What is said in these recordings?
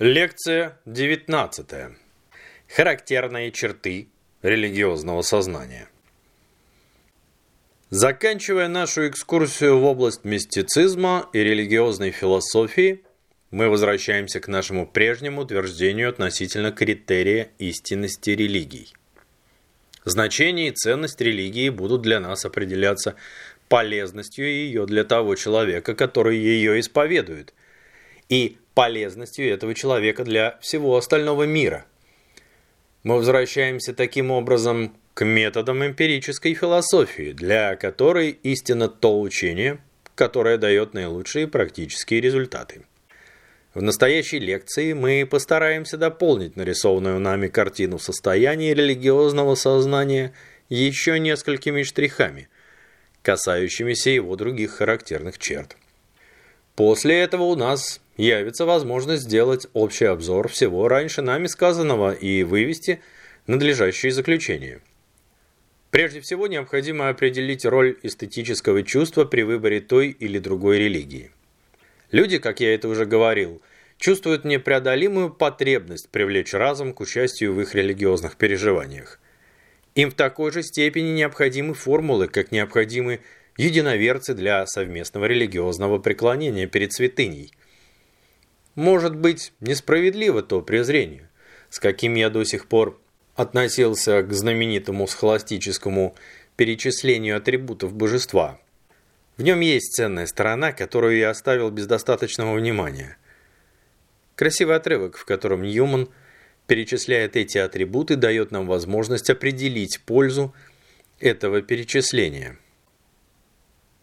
Лекция 19. Характерные черты религиозного сознания. Заканчивая нашу экскурсию в область мистицизма и религиозной философии, мы возвращаемся к нашему прежнему утверждению относительно критерия истинности религий. Значение и ценность религии будут для нас определяться полезностью ее для того человека, который ее исповедует, и полезностью этого человека для всего остального мира. Мы возвращаемся таким образом к методам эмпирической философии, для которой истинно то учение, которое дает наилучшие практические результаты. В настоящей лекции мы постараемся дополнить нарисованную нами картину состояния религиозного сознания еще несколькими штрихами, касающимися его других характерных черт. После этого у нас явится возможность сделать общий обзор всего раньше нами сказанного и вывести надлежащие заключения. Прежде всего необходимо определить роль эстетического чувства при выборе той или другой религии. Люди, как я это уже говорил, чувствуют непреодолимую потребность привлечь разум к участию в их религиозных переживаниях. Им в такой же степени необходимы формулы, как необходимы единоверцы для совместного религиозного преклонения перед святыней – может быть, несправедливо то презрение, с каким я до сих пор относился к знаменитому схоластическому перечислению атрибутов божества. В нем есть ценная сторона, которую я оставил без достаточного внимания. Красивый отрывок, в котором Ньюман перечисляет эти атрибуты, дает нам возможность определить пользу этого перечисления.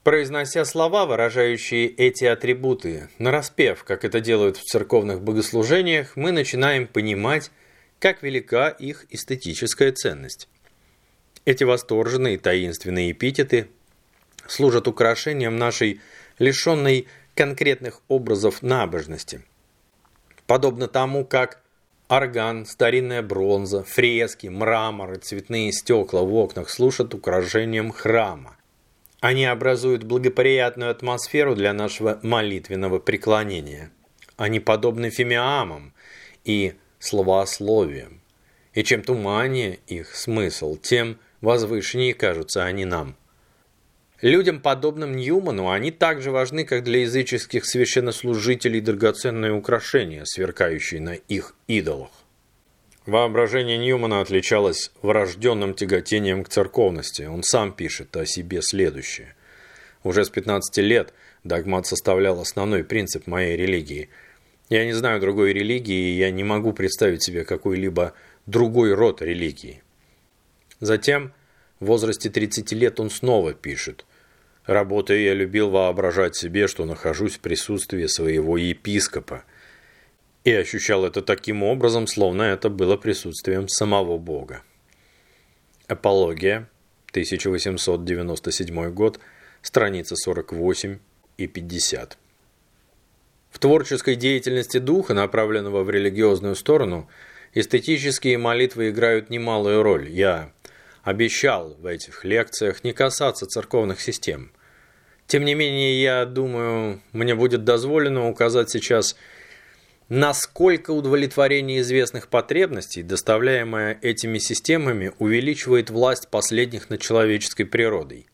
Произнося слова, выражающие эти атрибуты, нараспев, как это делают в церковных богослужениях, мы начинаем понимать, как велика их эстетическая ценность. Эти восторженные таинственные эпитеты служат украшением нашей лишенной конкретных образов набожности. Подобно тому, как орган, старинная бронза, фрески, мрамор и цветные стекла в окнах служат украшением храма, они образуют благоприятную атмосферу для нашего молитвенного преклонения. Они подобны фимиамам и словословиям. И чем туманнее их смысл, тем возвышеннее кажутся они нам. Людям, подобным Ньюману, они так же важны, как для языческих священнослужителей драгоценные украшения, сверкающие на их идолах. Воображение Ньюмана отличалось врожденным тяготением к церковности. Он сам пишет о себе следующее. Уже с 15 лет догмат составлял основной принцип моей религии. Я не знаю другой религии, и я не могу представить себе какой-либо другой род религии. Затем, в возрасте 30 лет, он снова пишет. Работая, я любил воображать себе, что нахожусь в присутствии своего епископа – и ощущал это таким образом, словно это было присутствием самого Бога. Апология, 1897 год, страницы 48 и 50. В творческой деятельности духа, направленного в религиозную сторону, эстетические молитвы играют немалую роль. Я обещал в этих лекциях не касаться церковных систем. Тем не менее, я думаю, мне будет дозволено указать сейчас насколько удовлетворение известных потребностей, доставляемое этими системами, увеличивает власть последних над человеческой природой.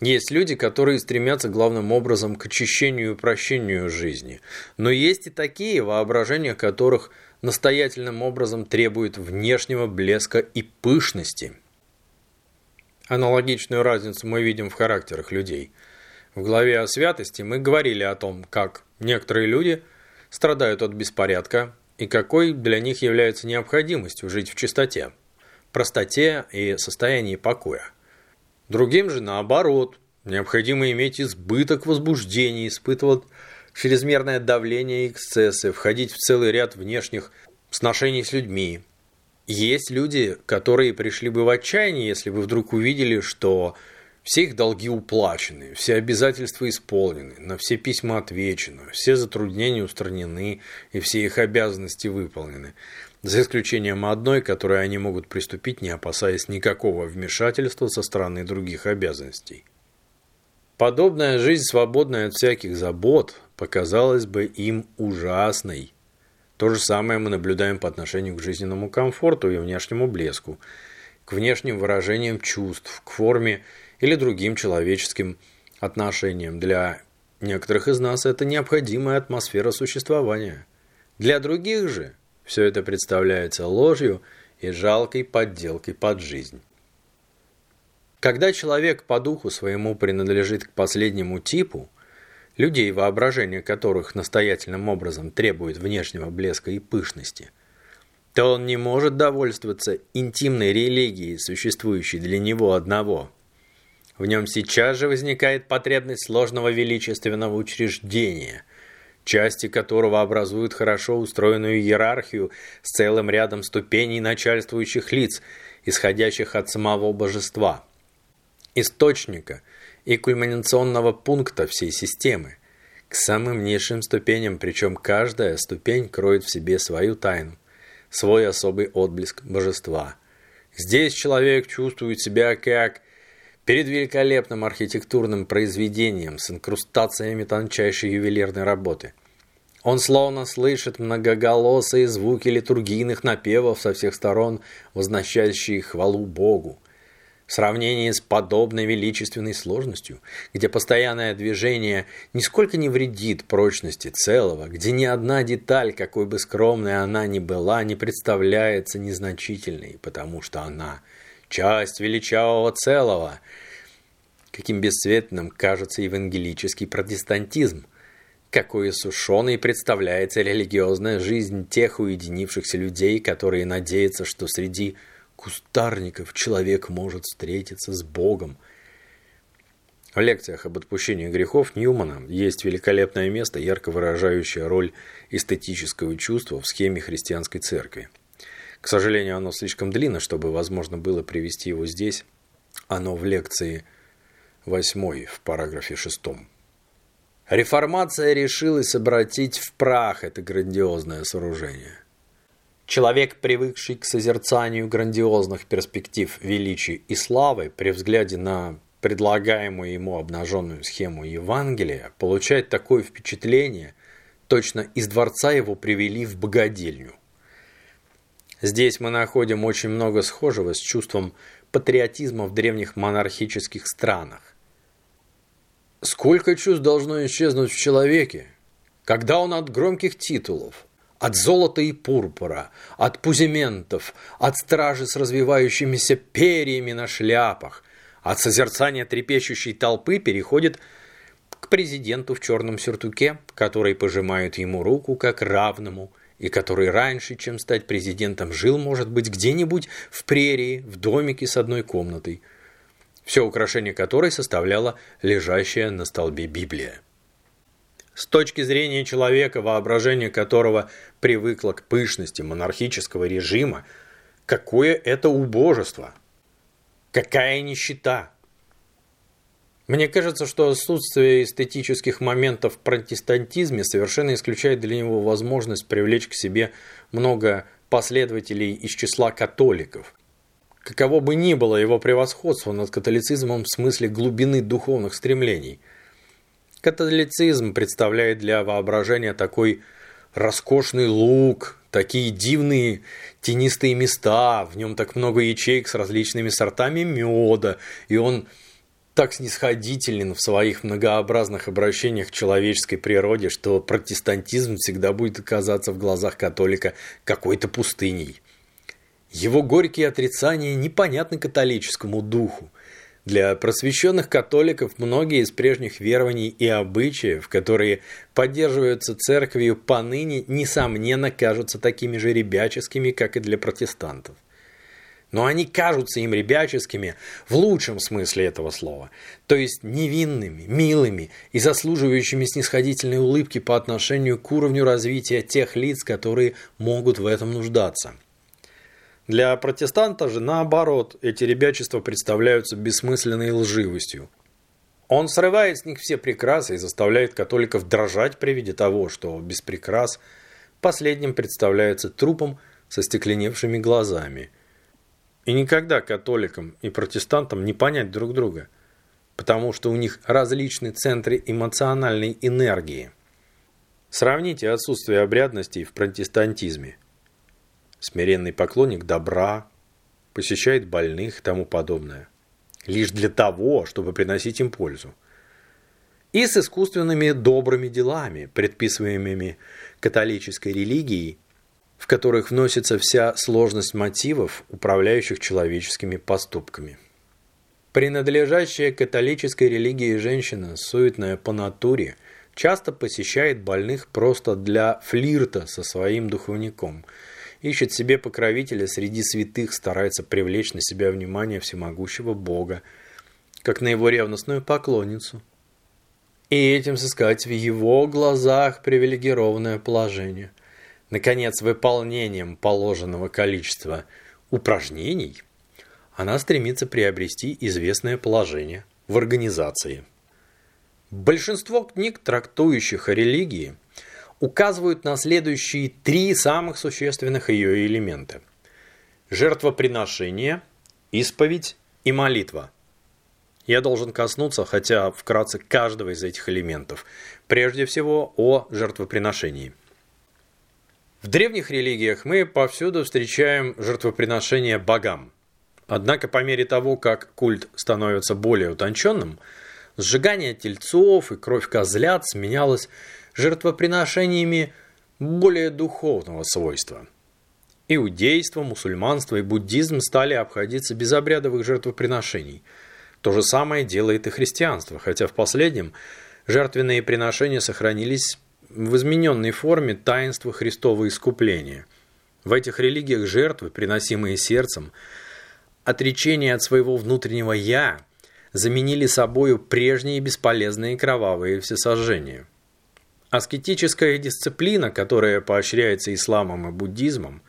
Есть люди, которые стремятся главным образом к очищению и упрощению жизни, но есть и такие, воображения которых настоятельным образом требуют внешнего блеска и пышности. Аналогичную разницу мы видим в характерах людей. В главе о святости мы говорили о том, как некоторые люди – страдают от беспорядка и какой для них является необходимостью жить в чистоте, простоте и состоянии покоя. Другим же, наоборот, необходимо иметь избыток возбуждений, испытывать чрезмерное давление и эксцессы, входить в целый ряд внешних сношений с людьми. Есть люди, которые пришли бы в отчаяние, если бы вдруг увидели, что все их долги уплачены, все обязательства исполнены, на все письма отвечено, все затруднения устранены и все их обязанности выполнены, за исключением одной, которой они могут приступить, не опасаясь никакого вмешательства со стороны других обязанностей. Подобная жизнь, свободная от всяких забот, показалась бы им ужасной. То же самое мы наблюдаем по отношению к жизненному комфорту и внешнему блеску, к внешним выражениям чувств, к форме или другим человеческим отношениям. Для некоторых из нас это необходимая атмосфера существования. Для других же все это представляется ложью и жалкой подделкой под жизнь. Когда человек по духу своему принадлежит к последнему типу, людей, воображение которых настоятельным образом требует внешнего блеска и пышности, то он не может довольствоваться интимной религией, существующей для него одного. В нем сейчас же возникает потребность сложного величественного учреждения, части которого образуют хорошо устроенную иерархию с целым рядом ступеней начальствующих лиц, исходящих от самого божества, источника и кульминационного пункта всей системы, к самым низшим ступеням, причем каждая ступень кроет в себе свою тайну, свой особый отблеск божества. Здесь человек чувствует себя как перед великолепным архитектурным произведением с инкрустациями тончайшей ювелирной работы. Он словно слышит многоголосые звуки литургийных напевов со всех сторон, возносящие хвалу Богу. В сравнении с подобной величественной сложностью, где постоянное движение нисколько не вредит прочности целого, где ни одна деталь, какой бы скромной она ни была, не представляется незначительной, потому что она – часть величавого целого. Каким бесцветным кажется евангелический протестантизм, какой иссушенной представляется религиозная жизнь тех уединившихся людей, которые надеются, что среди кустарников человек может встретиться с Богом. В лекциях об отпущении грехов Ньюмана есть великолепное место, ярко выражающее роль эстетического чувства в схеме христианской церкви. К сожалению, оно слишком длинно, чтобы возможно было привести его здесь. Оно в лекции 8 в параграфе 6. Реформация решилась обратить в прах это грандиозное сооружение. Человек, привыкший к созерцанию грандиозных перспектив величия и славы, при взгляде на предлагаемую ему обнаженную схему Евангелия, получает такое впечатление, точно из дворца его привели в богадельню. Здесь мы находим очень много схожего с чувством патриотизма в древних монархических странах. Сколько чувств должно исчезнуть в человеке, когда он от громких титулов – от золота и пурпура, от пузиментов, от стражи с развивающимися перьями на шляпах, от созерцания трепещущей толпы переходит к президенту в черном сюртуке, который пожимает ему руку как равному, и который раньше, чем стать президентом, жил, может быть, где-нибудь в прерии, в домике с одной комнатой, все украшение которой составляла лежащая на столбе Библия. С точки зрения человека, воображение которого привыкло к пышности монархического режима, какое это убожество! Какая нищета! Мне кажется, что отсутствие эстетических моментов в протестантизме совершенно исключает для него возможность привлечь к себе много последователей из числа католиков. Каково бы ни было его превосходство над католицизмом в смысле глубины духовных стремлений – Католицизм представляет для воображения такой роскошный луг, такие дивные тенистые места, в нем так много ячеек с различными сортами меда, и он так снисходителен в своих многообразных обращениях к человеческой природе, что протестантизм всегда будет оказаться в глазах католика какой-то пустыней. Его горькие отрицания непонятны католическому духу – для просвещенных католиков многие из прежних верований и обычаев, которые поддерживаются церковью поныне, несомненно, кажутся такими же ребяческими, как и для протестантов. Но они кажутся им ребяческими в лучшем смысле этого слова, то есть невинными, милыми и заслуживающими снисходительной улыбки по отношению к уровню развития тех лиц, которые могут в этом нуждаться. Для протестанта же, наоборот, эти ребячества представляются бессмысленной лживостью. Он срывает с них все прекрасы и заставляет католиков дрожать при виде того, что без прикрас последним представляется трупом со стекленевшими глазами. И никогда католикам и протестантам не понять друг друга, потому что у них различные центры эмоциональной энергии – Сравните отсутствие обрядностей в протестантизме. Смиренный поклонник добра, посещает больных и тому подобное. Лишь для того, чтобы приносить им пользу. И с искусственными добрыми делами, предписываемыми католической религией, в которых вносится вся сложность мотивов, управляющих человеческими поступками. Принадлежащая католической религии женщина, суетная по натуре, часто посещает больных просто для флирта со своим духовником, ищет себе покровителя среди святых, старается привлечь на себя внимание всемогущего Бога, как на его ревностную поклонницу. И этим сыскать в его глазах привилегированное положение – наконец, выполнением положенного количества упражнений, она стремится приобрести известное положение в организации. Большинство книг, трактующих о религии, указывают на следующие три самых существенных ее элемента. Жертвоприношение, исповедь и молитва. Я должен коснуться, хотя вкратце, каждого из этих элементов. Прежде всего о жертвоприношении – в древних религиях мы повсюду встречаем жертвоприношения богам. Однако по мере того, как культ становится более утонченным, сжигание тельцов и кровь козлят сменялось жертвоприношениями более духовного свойства. Иудейство, мусульманство и буддизм стали обходиться без обрядовых жертвоприношений. То же самое делает и христианство, хотя в последнем жертвенные приношения сохранились в измененной форме таинство Христова искупления. В этих религиях жертвы, приносимые сердцем, отречение от своего внутреннего «я» заменили собою прежние бесполезные кровавые всесожжения. Аскетическая дисциплина, которая поощряется исламом и буддизмом,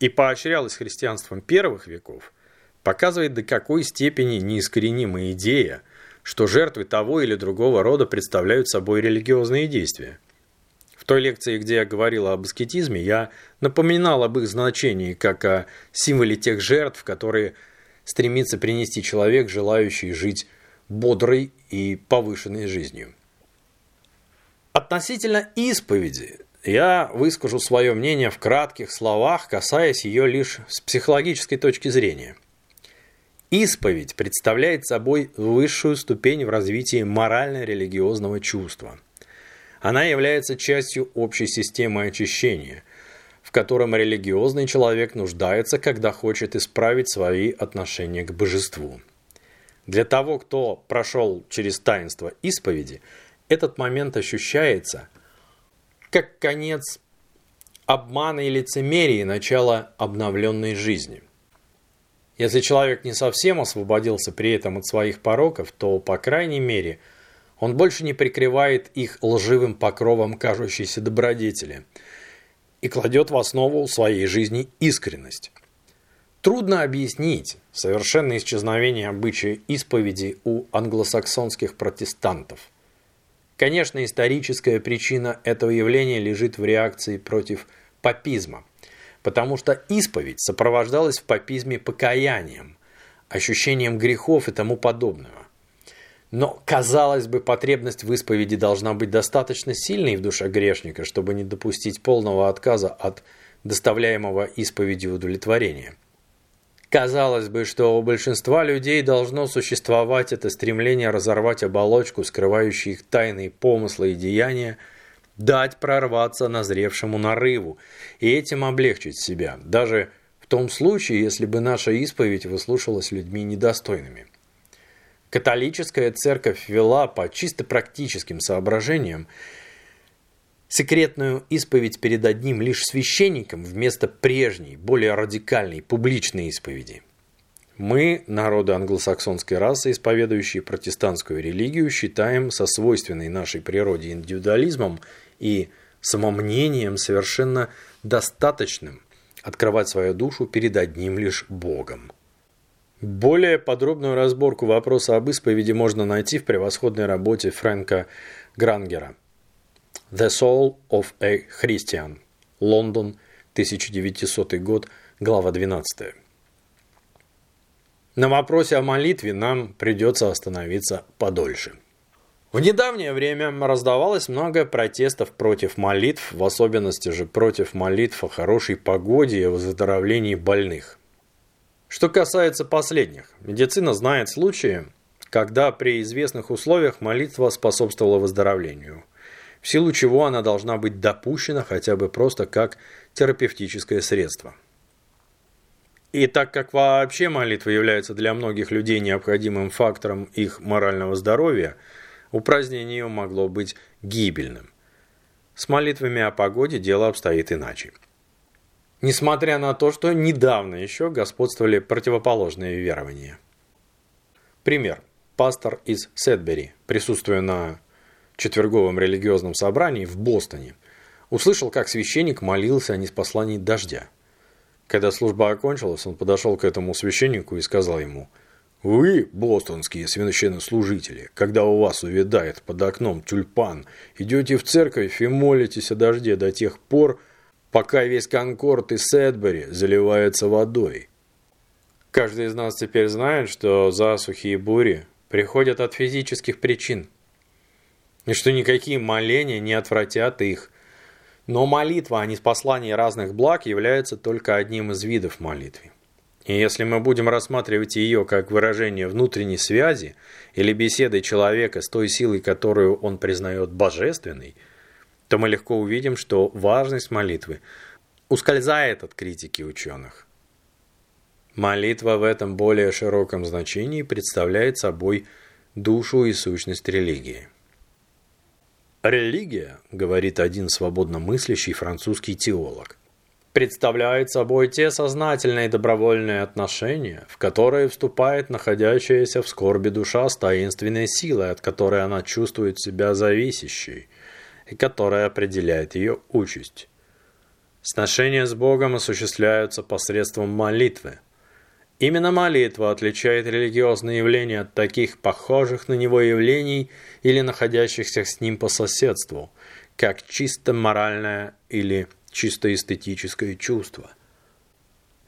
и поощрялась христианством первых веков, показывает, до какой степени неискоренима идея – что жертвы того или другого рода представляют собой религиозные действия. В той лекции, где я говорил об аскетизме, я напоминал об их значении как о символе тех жертв, которые стремится принести человек, желающий жить бодрой и повышенной жизнью. Относительно исповеди я выскажу свое мнение в кратких словах, касаясь ее лишь с психологической точки зрения – Исповедь представляет собой высшую ступень в развитии морально-религиозного чувства. Она является частью общей системы очищения, в котором религиозный человек нуждается, когда хочет исправить свои отношения к божеству. Для того, кто прошел через таинство исповеди, этот момент ощущается как конец обмана и лицемерия начала обновленной жизни – если человек не совсем освободился при этом от своих пороков, то, по крайней мере, он больше не прикрывает их лживым покровом кажущейся добродетели и кладет в основу своей жизни искренность. Трудно объяснить совершенное исчезновение обычая исповеди у англосаксонских протестантов. Конечно, историческая причина этого явления лежит в реакции против папизма – потому что исповедь сопровождалась в папизме покаянием, ощущением грехов и тому подобного. Но, казалось бы, потребность в исповеди должна быть достаточно сильной в душе грешника, чтобы не допустить полного отказа от доставляемого исповедью удовлетворения. Казалось бы, что у большинства людей должно существовать это стремление разорвать оболочку, скрывающую их тайные помыслы и деяния, дать прорваться назревшему нарыву и этим облегчить себя, даже в том случае, если бы наша исповедь выслушалась людьми недостойными. Католическая церковь вела по чисто практическим соображениям секретную исповедь перед одним лишь священником вместо прежней, более радикальной публичной исповеди. Мы, народы англосаксонской расы, исповедующие протестантскую религию, считаем со свойственной нашей природе индивидуализмом и самомнением совершенно достаточным открывать свою душу перед одним лишь Богом. Более подробную разборку вопроса об исповеди можно найти в превосходной работе Фрэнка Грангера «The Soul of a Christian», Лондон, 1900 год, глава 12. На вопросе о молитве нам придется остановиться подольше. В недавнее время раздавалось много протестов против молитв, в особенности же против молитв о хорошей погоде и выздоровлении больных. Что касается последних, медицина знает случаи, когда при известных условиях молитва способствовала выздоровлению, в силу чего она должна быть допущена хотя бы просто как терапевтическое средство. И так как вообще молитва является для многих людей необходимым фактором их морального здоровья – упразднение ее могло быть гибельным. С молитвами о погоде дело обстоит иначе. Несмотря на то, что недавно еще господствовали противоположные верования. Пример. Пастор из Сетбери, присутствуя на четверговом религиозном собрании в Бостоне, услышал, как священник молился о неспослании дождя. Когда служба окончилась, он подошел к этому священнику и сказал ему – вы, бостонские священнослужители, когда у вас увядает под окном тюльпан, идете в церковь и молитесь о дожде до тех пор, пока весь Конкорд и Сэдбери заливается водой. Каждый из нас теперь знает, что засухи и бури приходят от физических причин, и что никакие моления не отвратят их. Но молитва о неспослании разных благ является только одним из видов молитвы. И если мы будем рассматривать ее как выражение внутренней связи или беседы человека с той силой, которую он признает божественной, то мы легко увидим, что важность молитвы ускользает от критики ученых. Молитва в этом более широком значении представляет собой душу и сущность религии. «Религия, — говорит один свободно мыслящий французский теолог, представляет собой те сознательные добровольные отношения, в которые вступает находящаяся в скорби душа с таинственной силой, от которой она чувствует себя зависящей, и которая определяет ее участь. Сношения с Богом осуществляются посредством молитвы. Именно молитва отличает религиозные явления от таких похожих на него явлений или находящихся с ним по соседству, как чисто моральное или чисто эстетическое чувство.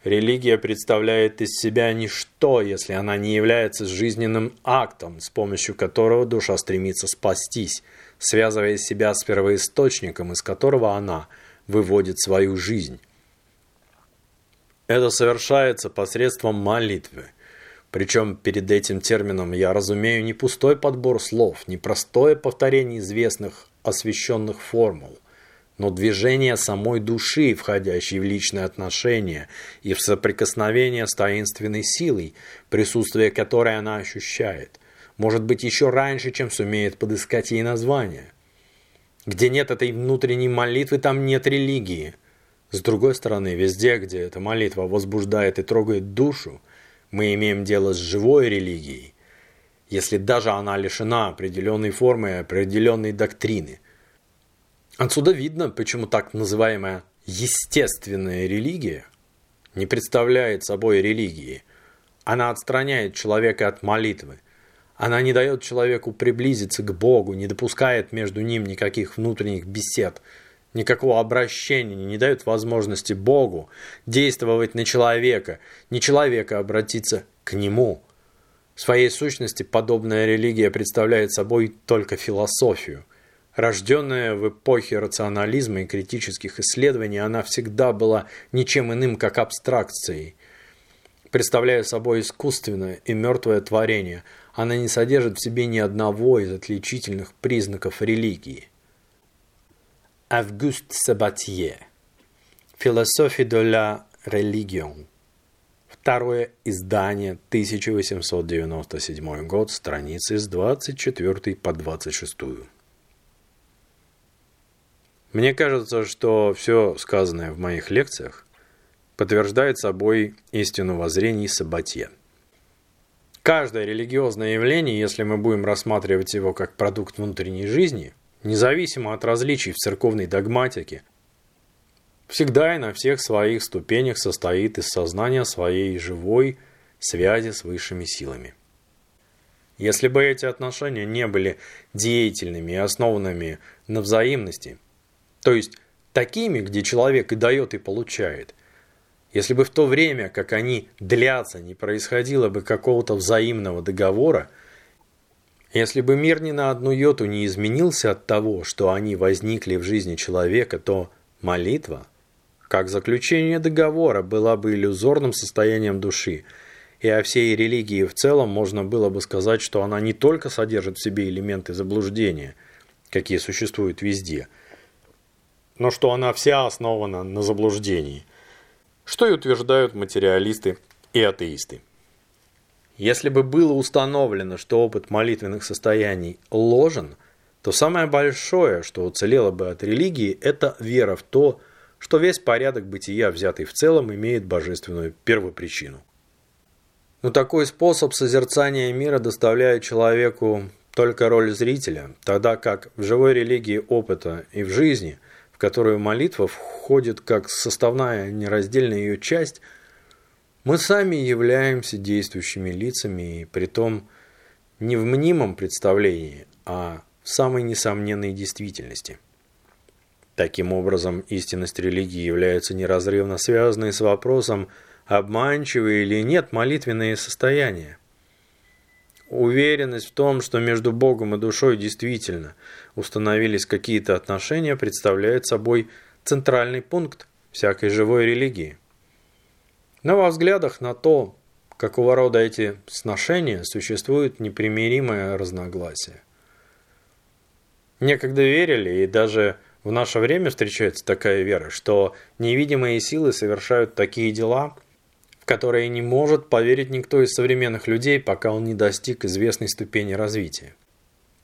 Религия представляет из себя ничто, если она не является жизненным актом, с помощью которого душа стремится спастись, связывая себя с первоисточником, из которого она выводит свою жизнь. Это совершается посредством молитвы. Причем перед этим термином я разумею не пустой подбор слов, не простое повторение известных освященных формул – но движение самой души, входящей в личные отношения и в соприкосновение с таинственной силой, присутствие которой она ощущает, может быть еще раньше, чем сумеет подыскать ей название. Где нет этой внутренней молитвы, там нет религии. С другой стороны, везде, где эта молитва возбуждает и трогает душу, мы имеем дело с живой религией, если даже она лишена определенной формы и определенной доктрины – Отсюда видно, почему так называемая естественная религия не представляет собой религии. Она отстраняет человека от молитвы. Она не дает человеку приблизиться к Богу, не допускает между ним никаких внутренних бесед, никакого обращения, не дает возможности Богу действовать на человека, не человека обратиться к Нему. В своей сущности подобная религия представляет собой только философию – Рожденная в эпохе рационализма и критических исследований, она всегда была ничем иным, как абстракцией. Представляя собой искусственное и мертвое творение, она не содержит в себе ни одного из отличительных признаков религии. Август Сабатье Philosophie de la religion Второе издание, 1897 год, страницы с 24 по 26. Мне кажется, что все сказанное в моих лекциях подтверждает собой истину воззрений Сабатье. Каждое религиозное явление, если мы будем рассматривать его как продукт внутренней жизни, независимо от различий в церковной догматике, всегда и на всех своих ступенях состоит из сознания своей живой связи с высшими силами. Если бы эти отношения не были деятельными и основанными на взаимности – то есть такими, где человек и дает, и получает. Если бы в то время, как они длятся, не происходило бы какого-то взаимного договора, Если бы мир ни на одну йоту не изменился от того, что они возникли в жизни человека, то молитва, как заключение договора, была бы иллюзорным состоянием души, и о всей религии в целом можно было бы сказать, что она не только содержит в себе элементы заблуждения, какие существуют везде, но что она вся основана на заблуждении, что и утверждают материалисты и атеисты. Если бы было установлено, что опыт молитвенных состояний ложен, то самое большое, что уцелело бы от религии, это вера в то, что весь порядок бытия, взятый в целом, имеет божественную первопричину. Но такой способ созерцания мира доставляет человеку только роль зрителя, тогда как в живой религии опыта и в жизни, которую молитва входит как составная нераздельная ее часть – мы сами являемся действующими лицами, и при том не в мнимом представлении, а в самой несомненной действительности. Таким образом, истинность религии является неразрывно связанной с вопросом, обманчивые или нет молитвенные состояния. Уверенность в том, что между Богом и душой действительно установились какие-то отношения, представляет собой центральный пункт всякой живой религии. Но во взглядах на то, какого рода эти сношения, существует непримиримое разногласие. Некогда верили, и даже в наше время встречается такая вера, что невидимые силы совершают такие дела, в которые не может поверить никто из современных людей, пока он не достиг известной ступени развития.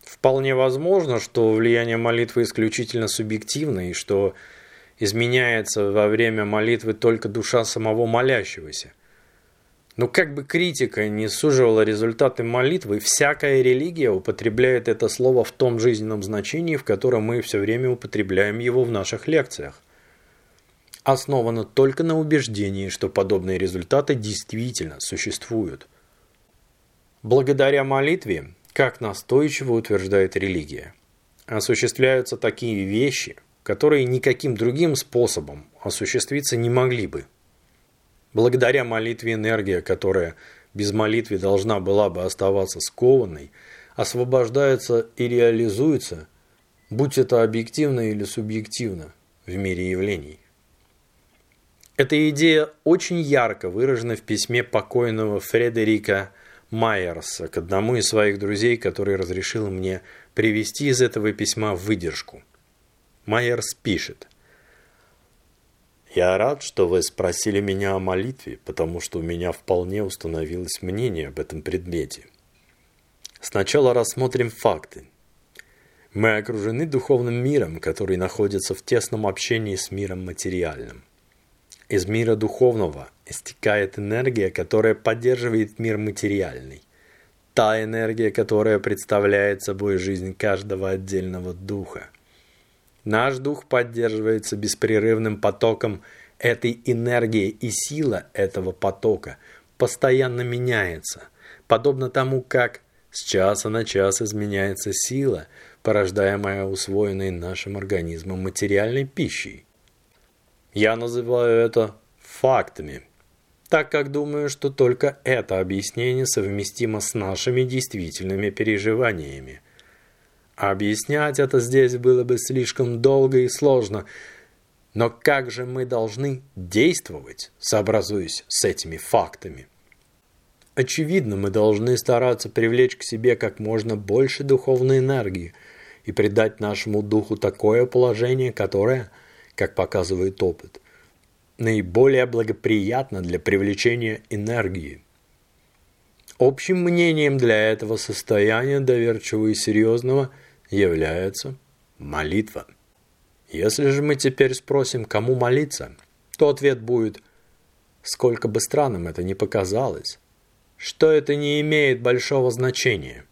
Вполне возможно, что влияние молитвы исключительно субъективно, и что изменяется во время молитвы только душа самого молящегося. Но как бы критика не суживала результаты молитвы, всякая религия употребляет это слово в том жизненном значении, в котором мы все время употребляем его в наших лекциях. Основано только на убеждении, что подобные результаты действительно существуют. Благодаря молитве, как настойчиво утверждает религия, осуществляются такие вещи – которые никаким другим способом осуществиться не могли бы. Благодаря молитве энергия, которая без молитвы должна была бы оставаться скованной, освобождается и реализуется, будь это объективно или субъективно, в мире явлений. Эта идея очень ярко выражена в письме покойного Фредерика Майерса к одному из своих друзей, который разрешил мне привести из этого письма выдержку. Майерс пишет. «Я рад, что вы спросили меня о молитве, потому что у меня вполне установилось мнение об этом предмете. Сначала рассмотрим факты. Мы окружены духовным миром, который находится в тесном общении с миром материальным. Из мира духовного истекает энергия, которая поддерживает мир материальный. Та энергия, которая представляет собой жизнь каждого отдельного духа. Наш дух поддерживается беспрерывным потоком этой энергии, и сила этого потока постоянно меняется, подобно тому, как с часа на час изменяется сила, порождаемая усвоенной нашим организмом материальной пищей. Я называю это фактами, так как думаю, что только это объяснение совместимо с нашими действительными переживаниями – Объяснять это здесь было бы слишком долго и сложно. Но как же мы должны действовать, сообразуясь с этими фактами? Очевидно, мы должны стараться привлечь к себе как можно больше духовной энергии и придать нашему духу такое положение, которое, как показывает опыт, наиболее благоприятно для привлечения энергии. Общим мнением для этого состояния доверчивого и серьезного – является молитва. Если же мы теперь спросим, кому молиться, то ответ будет, сколько бы странным это ни показалось, что это не имеет большого значения.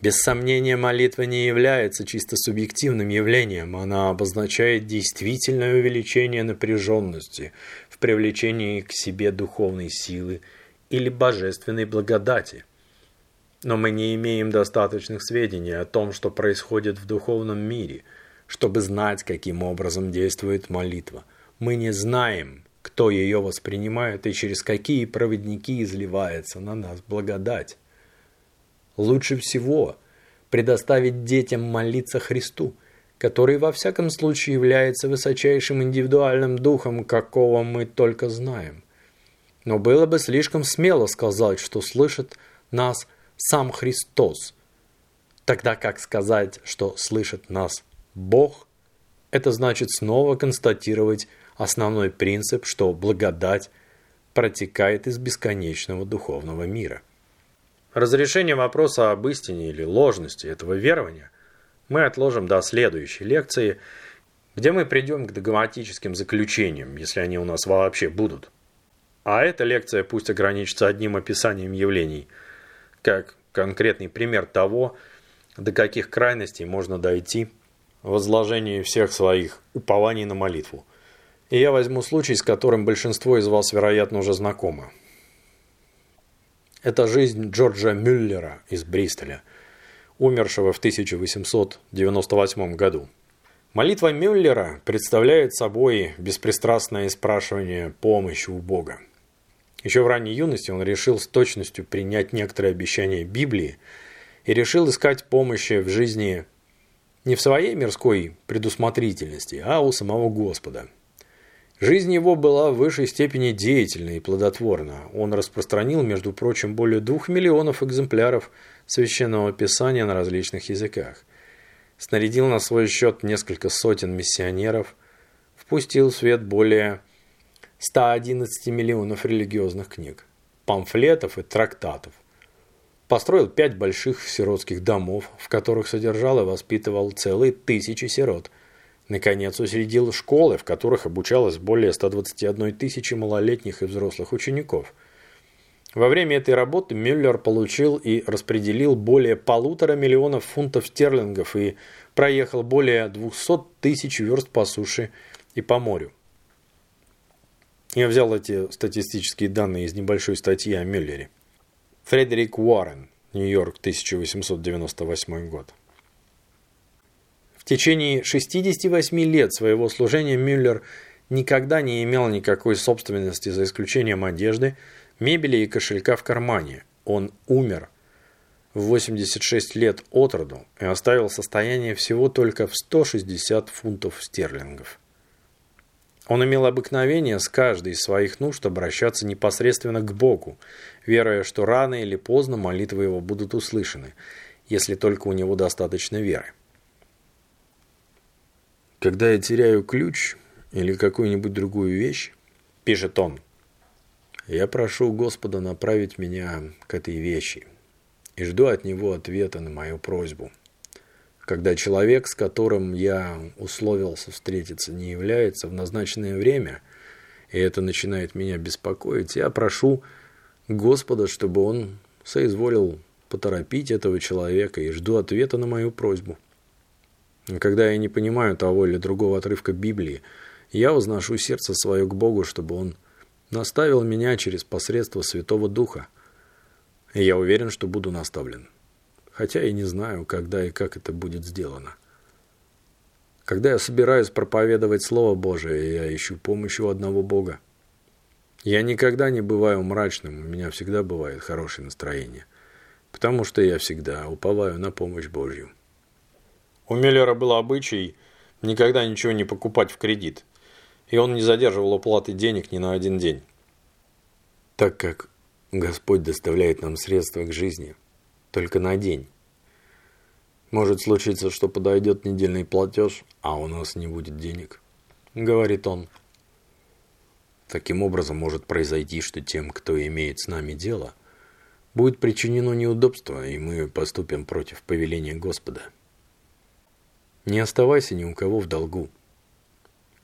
Без сомнения, молитва не является чисто субъективным явлением, она обозначает действительное увеличение напряженности в привлечении к себе духовной силы или божественной благодати – но мы не имеем достаточных сведений о том, что происходит в духовном мире, чтобы знать, каким образом действует молитва. Мы не знаем, кто ее воспринимает и через какие проводники изливается на нас благодать. Лучше всего предоставить детям молиться Христу, который во всяком случае является высочайшим индивидуальным духом, какого мы только знаем. Но было бы слишком смело сказать, что слышит нас сам Христос, тогда как сказать, что слышит нас Бог, это значит снова констатировать основной принцип, что благодать протекает из бесконечного духовного мира. Разрешение вопроса об истине или ложности этого верования мы отложим до следующей лекции, где мы придем к догматическим заключениям, если они у нас вообще будут. А эта лекция пусть ограничится одним описанием явлений, как конкретный пример того, до каких крайностей можно дойти в возложении всех своих упований на молитву. И я возьму случай, с которым большинство из вас, вероятно, уже знакомо. Это жизнь Джорджа Мюллера из Бристоля, умершего в 1898 году. Молитва Мюллера представляет собой беспристрастное спрашивание помощи у Бога. Еще в ранней юности он решил с точностью принять некоторые обещания Библии и решил искать помощи в жизни не в своей мирской предусмотрительности, а у самого Господа – Жизнь его была в высшей степени деятельна и плодотворна. Он распространил, между прочим, более двух миллионов экземпляров священного писания на различных языках. Снарядил на свой счет несколько сотен миссионеров, впустил в свет более 111 миллионов религиозных книг, памфлетов и трактатов. Построил пять больших сиротских домов, в которых содержал и воспитывал целые тысячи сирот – Наконец, учредил школы, в которых обучалось более 121 тысячи малолетних и взрослых учеников. Во время этой работы Мюллер получил и распределил более полутора миллионов фунтов стерлингов и проехал более 200 тысяч верст по суше и по морю. Я взял эти статистические данные из небольшой статьи о Мюллере. Фредерик Уоррен, Нью-Йорк, 1898 год. Течение 68 лет своего служения Мюллер никогда не имел никакой собственности, за исключением одежды, мебели и кошелька в кармане. Он умер в 86 лет от роду и оставил состояние всего только в 160 фунтов стерлингов. Он имел обыкновение с каждой из своих нужд обращаться непосредственно к Богу, веруя, что рано или поздно молитвы его будут услышаны, если только у него достаточно веры. Когда я теряю ключ или какую-нибудь другую вещь, пишет он, я прошу Господа направить меня к этой вещи и жду от Него ответа на мою просьбу. Когда человек, с которым я условился встретиться, не является в назначенное время, и это начинает меня беспокоить, я прошу Господа, чтобы он соизволил поторопить этого человека и жду ответа на мою просьбу. Когда я не понимаю того или другого отрывка Библии, я возношу сердце свое к Богу, чтобы Он наставил меня через посредство Святого Духа. И я уверен, что буду наставлен. Хотя и не знаю, когда и как это будет сделано. Когда я собираюсь проповедовать Слово Божие, я ищу помощь у одного Бога. Я никогда не бываю мрачным, у меня всегда бывает хорошее настроение, потому что я всегда уповаю на помощь Божью. У Миллера был обычай никогда ничего не покупать в кредит, и он не задерживал уплаты денег ни на один день. Так как Господь доставляет нам средства к жизни только на день. Может случиться, что подойдет недельный платеж, а у нас не будет денег, говорит он. Таким образом может произойти, что тем, кто имеет с нами дело, будет причинено неудобство, и мы поступим против повеления Господа. Не оставайся ни у кого в долгу.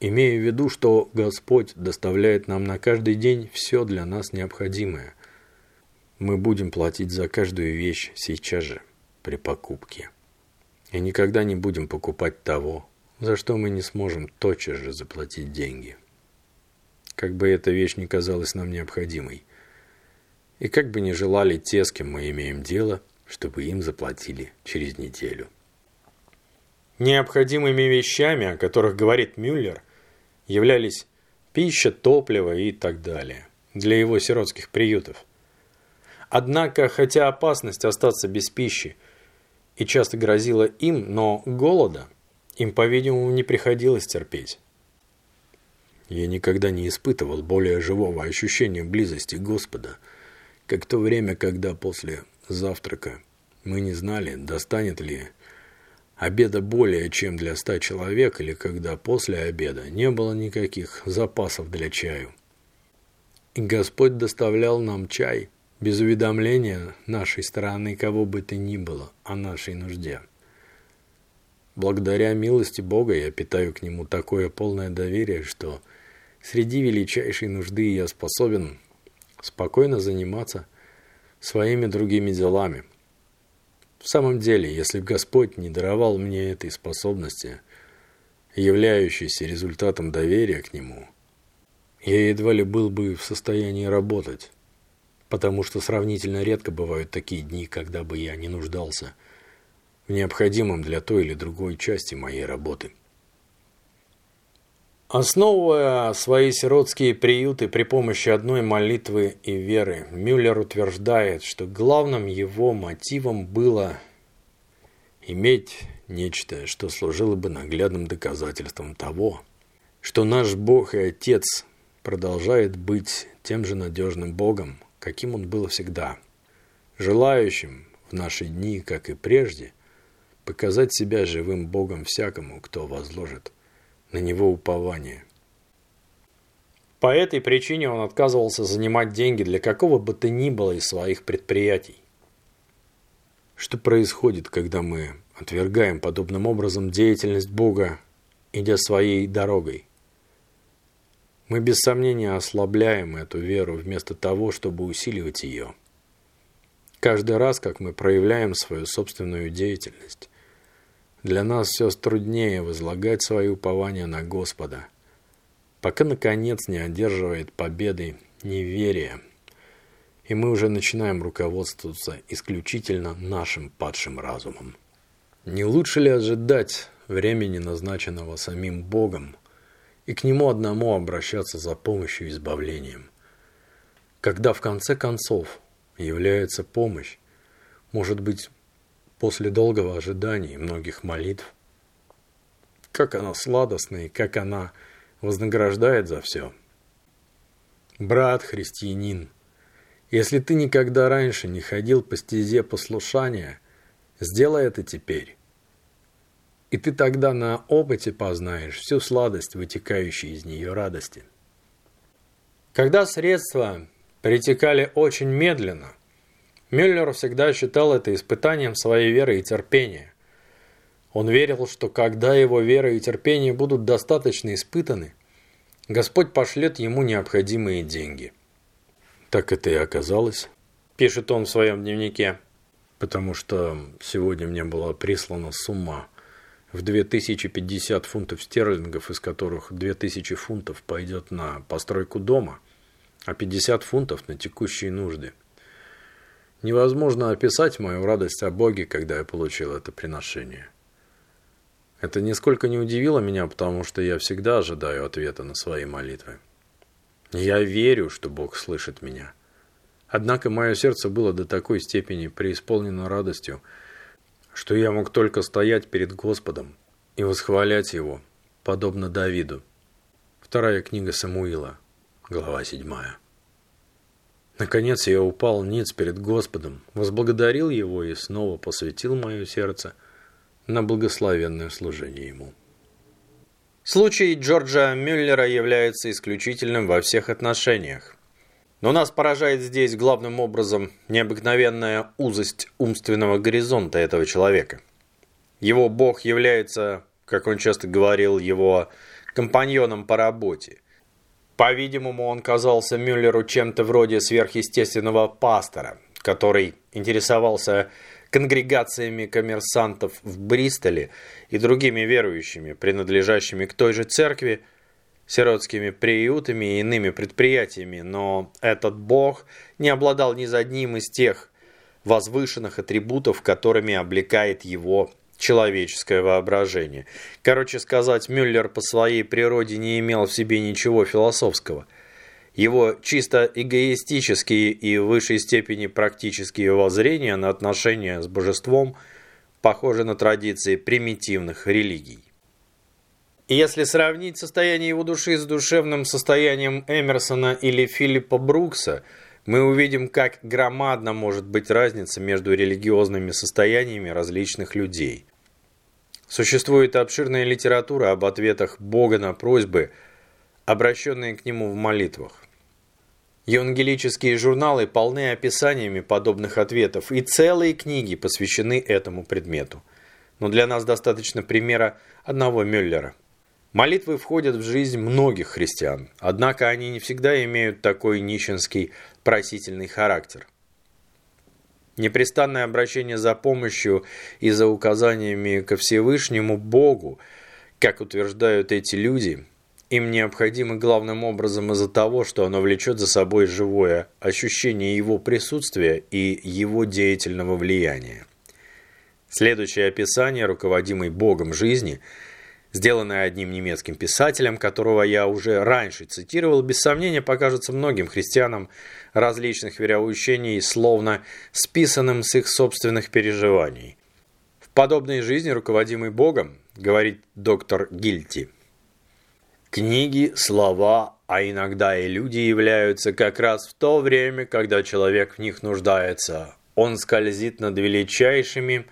Имея в виду, что Господь доставляет нам на каждый день все для нас необходимое, мы будем платить за каждую вещь сейчас же, при покупке. И никогда не будем покупать того, за что мы не сможем тотчас же заплатить деньги. Как бы эта вещь не казалась нам необходимой, и как бы не желали те, с кем мы имеем дело, чтобы им заплатили через неделю. Необходимыми вещами, о которых говорит Мюллер, являлись пища, топливо и так далее для его сиротских приютов. Однако, хотя опасность остаться без пищи и часто грозила им, но голода им, по-видимому, не приходилось терпеть. Я никогда не испытывал более живого ощущения близости Господа, как то время, когда после завтрака мы не знали, достанет ли обеда более чем для ста человек, или когда после обеда не было никаких запасов для чаю. И Господь доставлял нам чай без уведомления нашей стороны кого бы то ни было о нашей нужде. Благодаря милости Бога я питаю к Нему такое полное доверие, что среди величайшей нужды я способен спокойно заниматься своими другими делами – в самом деле, если Господь не даровал мне этой способности, являющейся результатом доверия к Нему, я едва ли был бы в состоянии работать, потому что сравнительно редко бывают такие дни, когда бы я не нуждался в необходимом для той или другой части моей работы. Основывая свои сиротские приюты при помощи одной молитвы и веры, Мюллер утверждает, что главным его мотивом было иметь нечто, что служило бы наглядным доказательством того, что наш Бог и Отец продолжает быть тем же надежным Богом, каким Он был всегда, желающим в наши дни, как и прежде, показать себя живым Богом всякому, кто возложит на него упование. По этой причине он отказывался занимать деньги для какого бы то ни было из своих предприятий. Что происходит, когда мы отвергаем подобным образом деятельность Бога, идя своей дорогой? Мы без сомнения ослабляем эту веру вместо того, чтобы усиливать ее. Каждый раз, как мы проявляем свою собственную деятельность, для нас все труднее возлагать свои упования на Господа, пока, наконец, не одерживает победы неверие, и мы уже начинаем руководствоваться исключительно нашим падшим разумом. Не лучше ли ожидать времени, назначенного самим Богом, и к Нему одному обращаться за помощью и избавлением? Когда в конце концов является помощь, может быть, после долгого ожидания и многих молитв. Как она сладостна и как она вознаграждает за все. Брат христианин, если ты никогда раньше не ходил по стезе послушания, сделай это теперь. И ты тогда на опыте познаешь всю сладость, вытекающую из нее радости. Когда средства притекали очень медленно – Мюллер всегда считал это испытанием своей веры и терпения. Он верил, что когда его вера и терпение будут достаточно испытаны, Господь пошлет ему необходимые деньги. Так это и оказалось, пишет он в своем дневнике, потому что сегодня мне была прислана сумма в 2050 фунтов стерлингов, из которых 2000 фунтов пойдет на постройку дома, а 50 фунтов на текущие нужды – Невозможно описать мою радость о Боге, когда я получил это приношение. Это нисколько не удивило меня, потому что я всегда ожидаю ответа на свои молитвы. Я верю, что Бог слышит меня. Однако мое сердце было до такой степени преисполнено радостью, что я мог только стоять перед Господом и восхвалять Его, подобно Давиду. Вторая книга Самуила, глава седьмая. Наконец я упал ниц перед Господом, возблагодарил Его и снова посвятил мое сердце на благословенное служение Ему. Случай Джорджа Мюллера является исключительным во всех отношениях. Но нас поражает здесь главным образом необыкновенная узость умственного горизонта этого человека. Его Бог является, как он часто говорил, его компаньоном по работе – по-видимому, он казался Мюллеру чем-то вроде сверхъестественного пастора, который интересовался конгрегациями коммерсантов в Бристоле и другими верующими, принадлежащими к той же церкви, сиротскими приютами и иными предприятиями, но этот бог не обладал ни за одним из тех возвышенных атрибутов, которыми облекает его человеческое воображение. Короче сказать, Мюллер по своей природе не имел в себе ничего философского. Его чисто эгоистические и в высшей степени практические воззрения на отношения с божеством похожи на традиции примитивных религий. Если сравнить состояние его души с душевным состоянием Эмерсона или Филиппа Брукса, мы увидим, как громадна может быть разница между религиозными состояниями различных людей. Существует обширная литература об ответах Бога на просьбы, обращенные к Нему в молитвах. Евангелические журналы полны описаниями подобных ответов, и целые книги посвящены этому предмету. Но для нас достаточно примера одного Мюллера – Молитвы входят в жизнь многих христиан, однако они не всегда имеют такой нищенский просительный характер. Непрестанное обращение за помощью и за указаниями ко Всевышнему Богу, как утверждают эти люди, им необходимо главным образом из-за того, что оно влечет за собой живое ощущение его присутствия и его деятельного влияния. Следующее описание, руководимой Богом жизни – сделанное одним немецким писателем, которого я уже раньше цитировал, без сомнения покажется многим христианам различных вероучений, словно списанным с их собственных переживаний. В подобной жизни, руководимой Богом, говорит доктор Гильти, книги, слова, а иногда и люди являются как раз в то время, когда человек в них нуждается. Он скользит над величайшими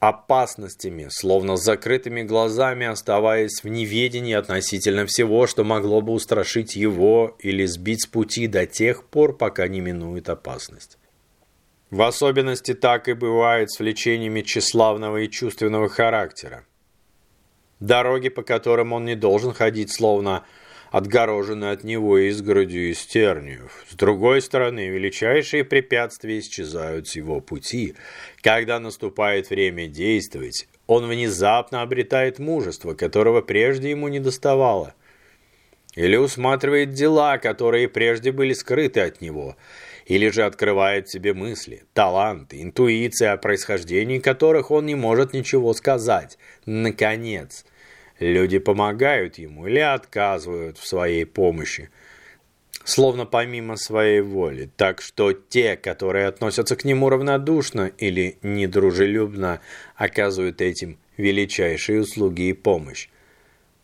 опасностями, словно с закрытыми глазами оставаясь в неведении относительно всего, что могло бы устрашить его или сбить с пути до тех пор, пока не минует опасность. В особенности так и бывает с влечениями тщеславного и чувственного характера. Дороги, по которым он не должен ходить, словно отгорожены от него изгородью из терниев. С другой стороны, величайшие препятствия исчезают с его пути. Когда наступает время действовать, он внезапно обретает мужество, которого прежде ему не доставало. Или усматривает дела, которые прежде были скрыты от него, или же открывает себе мысли, таланты, интуиции, о происхождении которых он не может ничего сказать. Наконец – Люди помогают ему или отказывают в своей помощи, словно помимо своей воли, так что те, которые относятся к нему равнодушно или недружелюбно, оказывают этим величайшие услуги и помощь.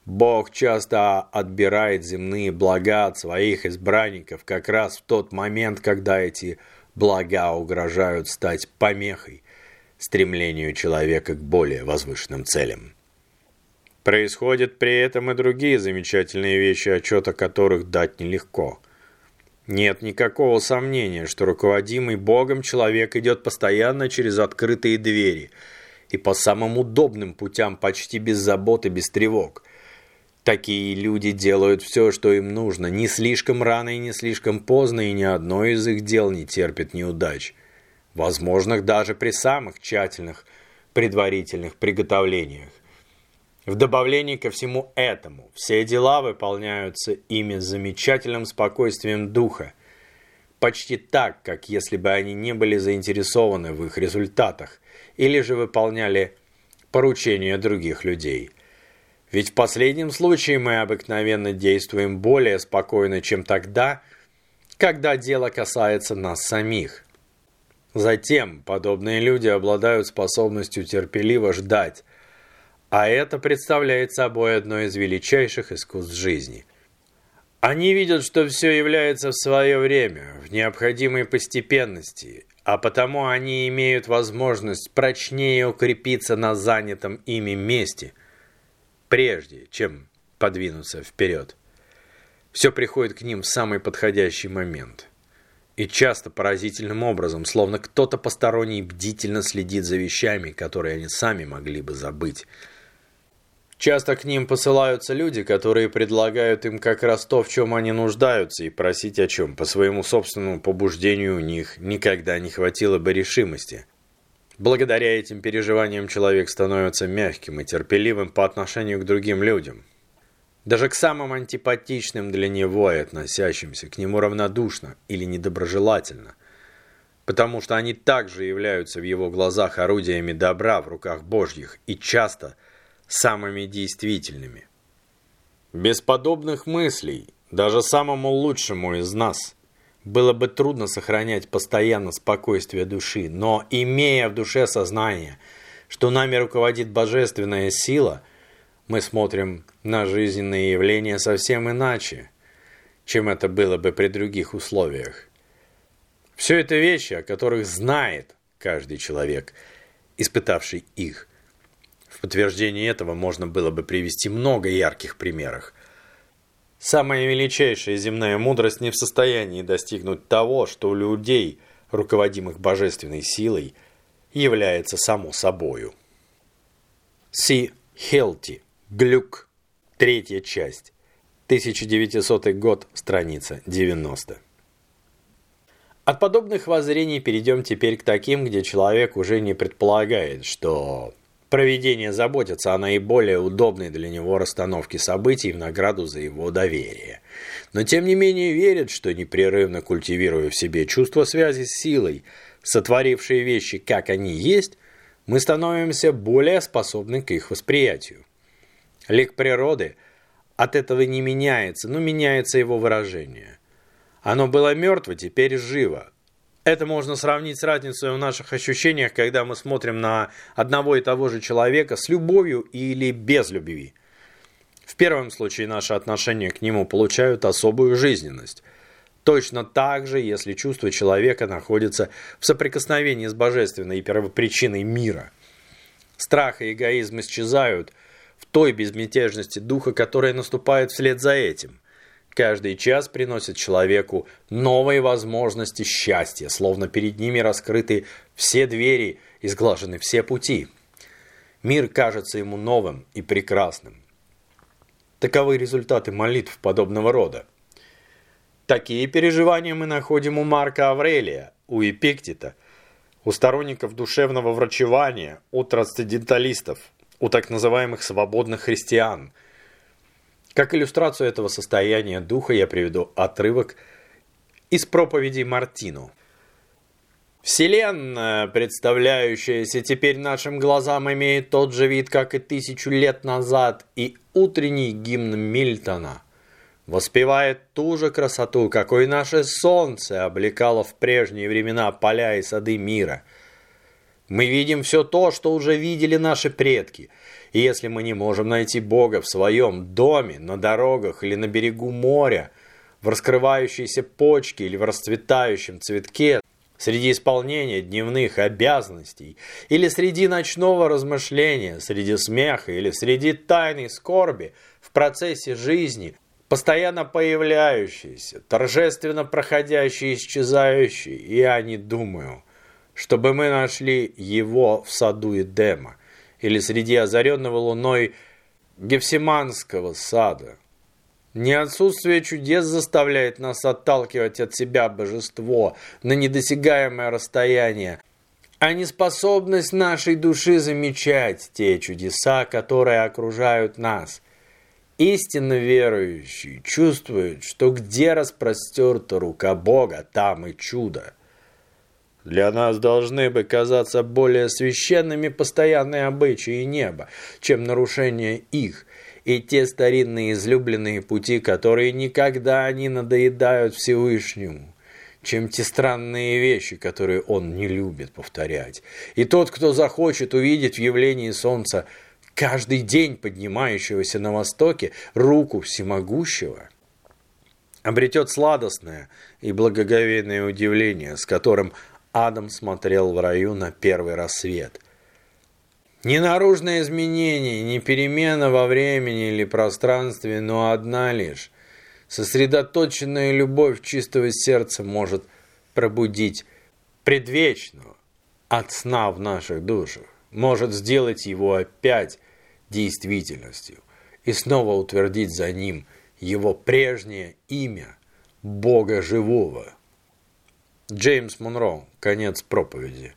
Бог часто отбирает земные блага от своих избранников как раз в тот момент, когда эти блага угрожают стать помехой стремлению человека к более возвышенным целям. Происходят при этом и другие замечательные вещи, отчет о которых дать нелегко. Нет никакого сомнения, что руководимый Богом человек идет постоянно через открытые двери и по самым удобным путям почти без забот и без тревог. Такие люди делают все, что им нужно, не слишком рано и не слишком поздно, и ни одно из их дел не терпит неудач. Возможных даже при самых тщательных предварительных приготовлениях. В добавлении ко всему этому, все дела выполняются ими замечательным спокойствием духа, почти так, как если бы они не были заинтересованы в их результатах или же выполняли поручения других людей. Ведь в последнем случае мы обыкновенно действуем более спокойно, чем тогда, когда дело касается нас самих. Затем подобные люди обладают способностью терпеливо ждать, а это представляет собой одно из величайших искусств жизни. Они видят, что все является в свое время, в необходимой постепенности, а потому они имеют возможность прочнее укрепиться на занятом ими месте, прежде чем подвинуться вперед. Все приходит к ним в самый подходящий момент. И часто поразительным образом, словно кто-то посторонний бдительно следит за вещами, которые они сами могли бы забыть – Часто к ним посылаются люди, которые предлагают им как раз то, в чем они нуждаются, и просить о чем, по своему собственному побуждению у них никогда не хватило бы решимости. Благодаря этим переживаниям человек становится мягким и терпеливым по отношению к другим людям. Даже к самым антипатичным для него и относящимся к нему равнодушно или недоброжелательно, потому что они также являются в его глазах орудиями добра в руках Божьих и часто – самыми действительными. Без подобных мыслей, даже самому лучшему из нас, было бы трудно сохранять постоянно спокойствие души, но имея в душе сознание, что нами руководит божественная сила, мы смотрим на жизненные явления совсем иначе, чем это было бы при других условиях. Все это вещи, о которых знает каждый человек, испытавший их. Подтверждение этого можно было бы привести много ярких примеров. Самая величайшая земная мудрость не в состоянии достигнуть того, что у людей, руководимых божественной силой, является само собою. Си Хелти. Глюк. Третья часть. 1900 год, страница 90. От подобных воззрений перейдем теперь к таким, где человек уже не предполагает, что проведение заботится о наиболее удобной для него расстановке событий в награду за его доверие. Но тем не менее верит, что непрерывно культивируя в себе чувство связи с силой, сотворившие вещи как они есть, мы становимся более способны к их восприятию. Лик природы от этого не меняется, но меняется его выражение – оно было мертво, теперь живо. Это можно сравнить с разницей в наших ощущениях, когда мы смотрим на одного и того же человека с любовью или без любви. В первом случае наши отношения к нему получают особую жизненность. Точно так же, если чувство человека находится в соприкосновении с божественной первопричиной мира. Страх и эгоизм исчезают в той безмятежности духа, которая наступает вслед за этим. Каждый час приносит человеку новые возможности счастья, словно перед ними раскрыты все двери и сглажены все пути. Мир кажется ему новым и прекрасным. Таковы результаты молитв подобного рода. Такие переживания мы находим у Марка Аврелия, у Эпиктета, у сторонников душевного врачевания, у трансценденталистов, у так называемых свободных христиан – как иллюстрацию этого состояния духа я приведу отрывок из проповеди Мартину. Вселенная, представляющаяся теперь нашим глазам, имеет тот же вид, как и тысячу лет назад, и утренний гимн Мильтона воспевает ту же красоту, какой наше солнце облекало в прежние времена поля и сады мира. Мы видим все то, что уже видели наши предки – и если мы не можем найти Бога в своем доме, на дорогах или на берегу моря, в раскрывающейся почке или в расцветающем цветке, среди исполнения дневных обязанностей, или среди ночного размышления, среди смеха или среди тайной скорби в процессе жизни, постоянно появляющиеся, торжественно проходящие, исчезающие, я не думаю, чтобы мы нашли его в саду Эдема, или среди озаренного луной Гефсиманского сада. Не отсутствие чудес заставляет нас отталкивать от себя божество на недосягаемое расстояние, а неспособность нашей души замечать те чудеса, которые окружают нас. Истинно верующий чувствует, что где распростерта рука Бога, там и чудо. Для нас должны бы казаться более священными постоянные обычаи неба, чем нарушение их, и те старинные излюбленные пути, которые никогда не надоедают Всевышнему чем те странные вещи, которые он не любит повторять. И тот, кто захочет увидеть в явлении солнца каждый день поднимающегося на востоке руку всемогущего, обретет сладостное и благоговейное удивление, с которым Адам смотрел в раю на первый рассвет. Не наружное изменение, не перемена во времени или пространстве, но одна лишь. Сосредоточенная любовь чистого сердца может пробудить предвечного от сна в наших душах, может сделать его опять действительностью и снова утвердить за ним его прежнее имя Бога Живого. Джеймс Монро. Конец проповеди.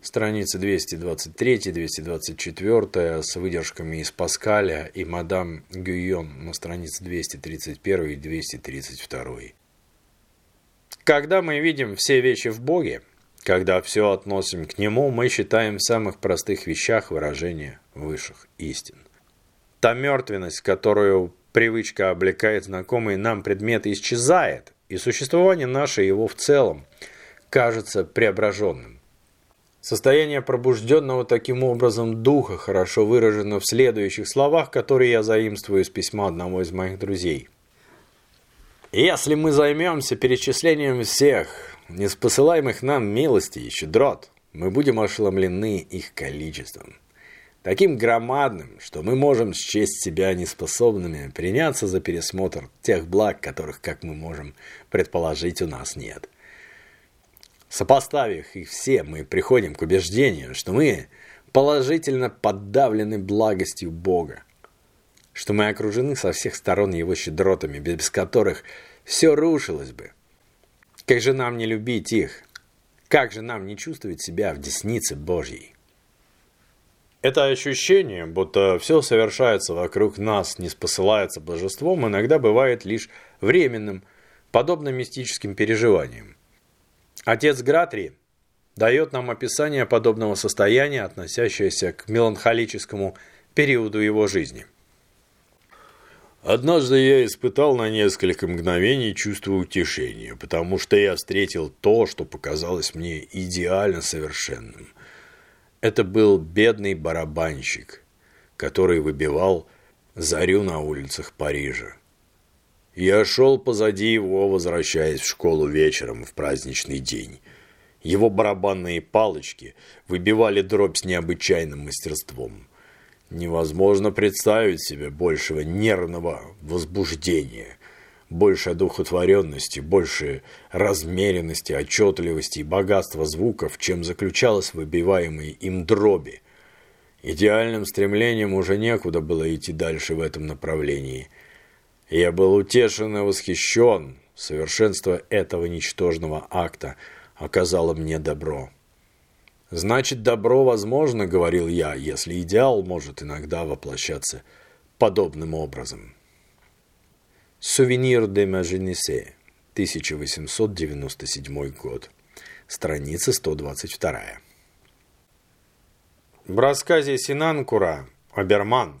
Страницы 223-224 с выдержками из Паскаля и мадам Гюйон на странице 231 и 232. Когда мы видим все вещи в Боге, когда все относим к Нему, мы считаем в самых простых вещах выражение высших истин. Та мертвенность, которую привычка облекает знакомые нам предметы, исчезает, и существование наше его в целом кажется преображенным. Состояние пробужденного таким образом духа хорошо выражено в следующих словах, которые я заимствую из письма одного из моих друзей. «Если мы займемся перечислением всех неспосылаемых нам милостей и щедрот, мы будем ошеломлены их количеством, таким громадным, что мы можем счесть себя неспособными приняться за пересмотр тех благ, которых, как мы можем предположить, у нас нет». Сопоставив их все, мы приходим к убеждению, что мы положительно подавлены благостью Бога, что мы окружены со всех сторон Его щедротами, без которых все рушилось бы. Как же нам не любить их? Как же нам не чувствовать себя в деснице Божьей? Это ощущение, будто все совершается вокруг нас, не спосылается божеством, иногда бывает лишь временным, подобно мистическим переживаниям. Отец Гратри дает нам описание подобного состояния, относящееся к меланхолическому периоду его жизни. Однажды я испытал на несколько мгновений чувство утешения, потому что я встретил то, что показалось мне идеально совершенным. Это был бедный барабанщик, который выбивал зарю на улицах Парижа. Я шел позади его, возвращаясь в школу вечером в праздничный день. Его барабанные палочки выбивали дробь с необычайным мастерством. Невозможно представить себе большего нервного возбуждения, больше одухотворенности, больше размеренности, отчетливости и богатства звуков, чем заключалось в им дроби. Идеальным стремлением уже некуда было идти дальше в этом направлении – я был утешен и восхищен. Совершенство этого ничтожного акта оказало мне добро. «Значит, добро возможно, — говорил я, — если идеал может иногда воплощаться подобным образом». Сувенир де Маженесе, 1897 год, страница 122. В рассказе Синанкура «Аберман»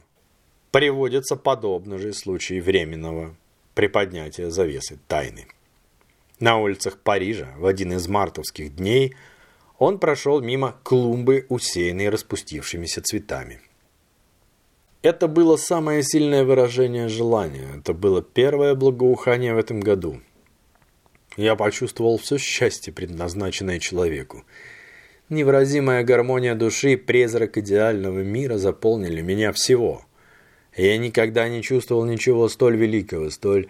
приводятся подобные же случаи временного приподнятия завесы тайны. На улицах Парижа в один из мартовских дней он прошел мимо клумбы, усеянной распустившимися цветами. Это было самое сильное выражение желания, это было первое благоухание в этом году. Я почувствовал все счастье, предназначенное человеку. Невыразимая гармония души и призрак идеального мира заполнили меня всего – я никогда не чувствовал ничего столь великого, столь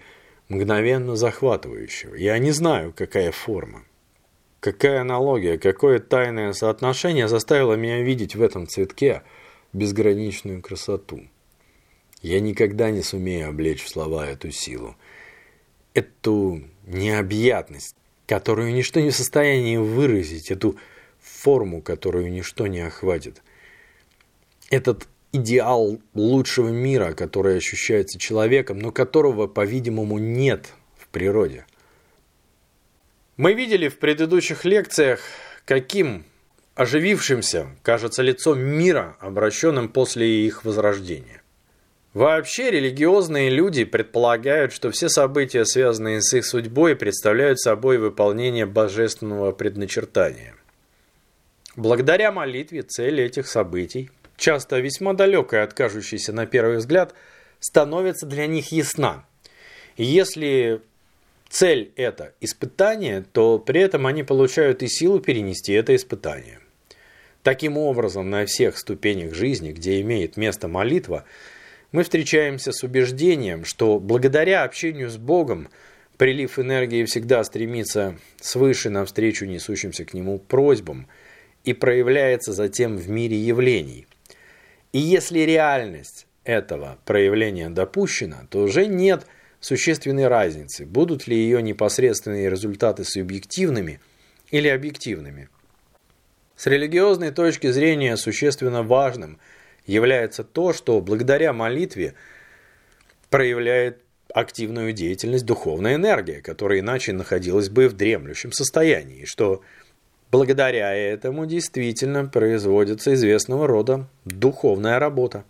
мгновенно захватывающего. Я не знаю, какая форма. Какая аналогия, какое тайное соотношение заставило меня видеть в этом цветке безграничную красоту. Я никогда не сумею облечь в слова эту силу, эту необъятность, которую ничто не в состоянии выразить, эту форму, которую ничто не охватит. Этот идеал лучшего мира, который ощущается человеком, но которого, по-видимому, нет в природе. Мы видели в предыдущих лекциях, каким оживившимся кажется лицо мира, обращенным после их возрождения. Вообще религиозные люди предполагают, что все события, связанные с их судьбой, представляют собой выполнение божественного предначертания. Благодаря молитве цель этих событий часто весьма далекая от кажущейся на первый взгляд, становится для них ясна. И если цель – это испытание, то при этом они получают и силу перенести это испытание. Таким образом, на всех ступенях жизни, где имеет место молитва, мы встречаемся с убеждением, что благодаря общению с Богом прилив энергии всегда стремится свыше навстречу несущимся к нему просьбам и проявляется затем в мире явлений – и если реальность этого проявления допущена, то уже нет существенной разницы, будут ли ее непосредственные результаты субъективными или объективными. С религиозной точки зрения существенно важным является то, что благодаря молитве проявляет активную деятельность духовная энергия, которая иначе находилась бы в дремлющем состоянии, что – Благодаря этому действительно производится известного рода духовная работа.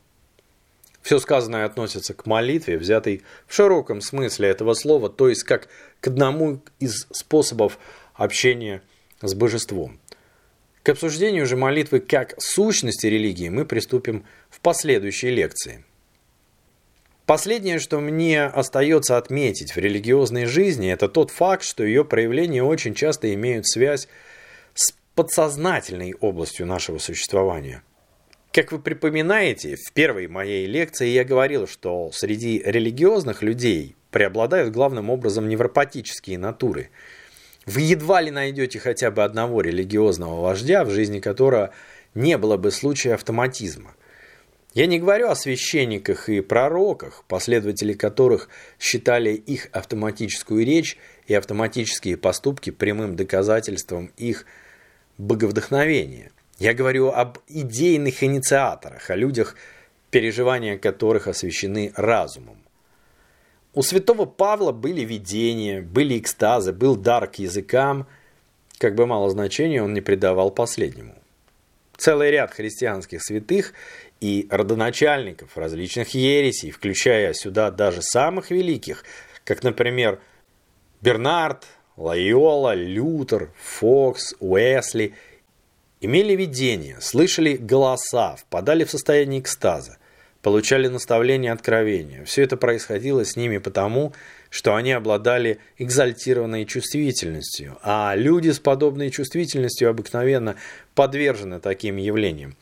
Все сказанное относится к молитве, взятой в широком смысле этого слова, то есть как к одному из способов общения с божеством. К обсуждению же молитвы как сущности религии мы приступим в последующей лекции. Последнее, что мне остается отметить в религиозной жизни, это тот факт, что ее проявления очень часто имеют связь с подсознательной областью нашего существования. Как вы припоминаете, в первой моей лекции я говорил, что среди религиозных людей преобладают главным образом невропатические натуры – вы едва ли найдете хотя бы одного религиозного вождя, в жизни которого не было бы случая автоматизма. Я не говорю о священниках и пророках, последователи которых считали их автоматическую речь и автоматические поступки прямым доказательством их боговдохновения. Я говорю об идейных инициаторах, о людях, переживания которых освящены разумом. У святого Павла были видения, были экстазы, был дар к языкам. Как бы мало значения он не придавал последнему. Целый ряд христианских святых и родоначальников различных ересей, включая сюда даже самых великих, как, например, Бернард, Лайола, Лютер, Фокс, Уэсли, имели видения, слышали голоса, впадали в состояние экстаза получали наставления и откровения. Все это происходило с ними потому, что они обладали экзальтированной чувствительностью, а люди с подобной чувствительностью обыкновенно подвержены таким явлениям.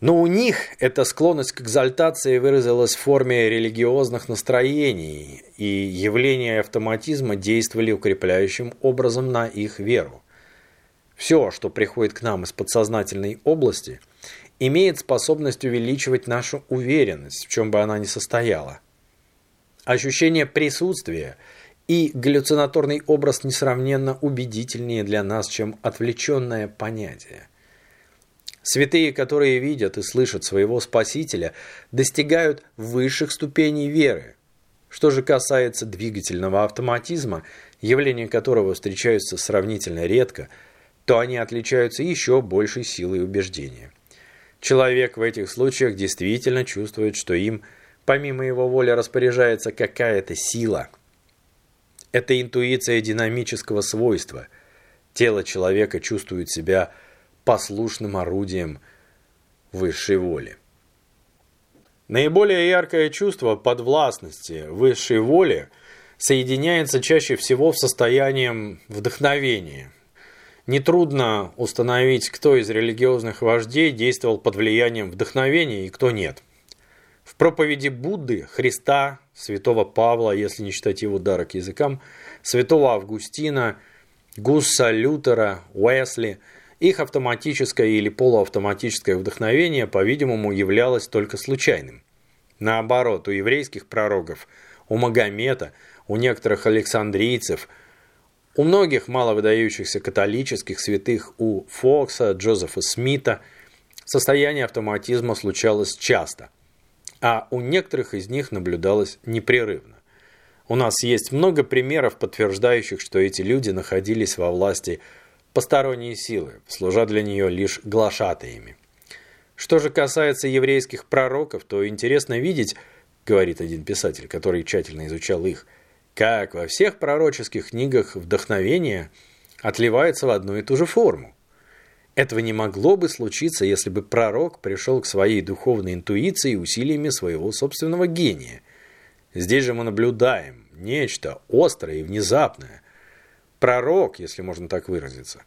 Но у них эта склонность к экзальтации выразилась в форме религиозных настроений, и явления автоматизма действовали укрепляющим образом на их веру. Все, что приходит к нам из подсознательной области – имеет способность увеличивать нашу уверенность, в чем бы она ни состояла. Ощущение присутствия и галлюцинаторный образ несравненно убедительнее для нас, чем отвлеченное понятие. Святые, которые видят и слышат своего Спасителя, достигают высших ступеней веры. Что же касается двигательного автоматизма, явления которого встречаются сравнительно редко, то они отличаются еще большей силой убеждения. Человек в этих случаях действительно чувствует, что им, помимо его воли, распоряжается какая-то сила. Это интуиция динамического свойства. Тело человека чувствует себя послушным орудием высшей воли. Наиболее яркое чувство подвластности высшей воли соединяется чаще всего в состоянием вдохновения – Нетрудно установить, кто из религиозных вождей действовал под влиянием вдохновения и кто нет. В проповеди Будды, Христа, святого Павла, если не считать его дара к языкам, святого Августина, Гусса, Лютера, Уэсли, их автоматическое или полуавтоматическое вдохновение, по-видимому, являлось только случайным. Наоборот, у еврейских пророков, у Магомета, у некоторых александрийцев – у многих маловыдающихся католических святых, у Фокса, Джозефа Смита, состояние автоматизма случалось часто, а у некоторых из них наблюдалось непрерывно. У нас есть много примеров, подтверждающих, что эти люди находились во власти посторонней силы, служа для нее лишь глашатаями. Что же касается еврейских пророков, то интересно видеть, говорит один писатель, который тщательно изучал их – как во всех пророческих книгах вдохновение отливается в одну и ту же форму. Этого не могло бы случиться, если бы пророк пришел к своей духовной интуиции усилиями своего собственного гения. Здесь же мы наблюдаем нечто острое и внезапное. Пророк, если можно так выразиться,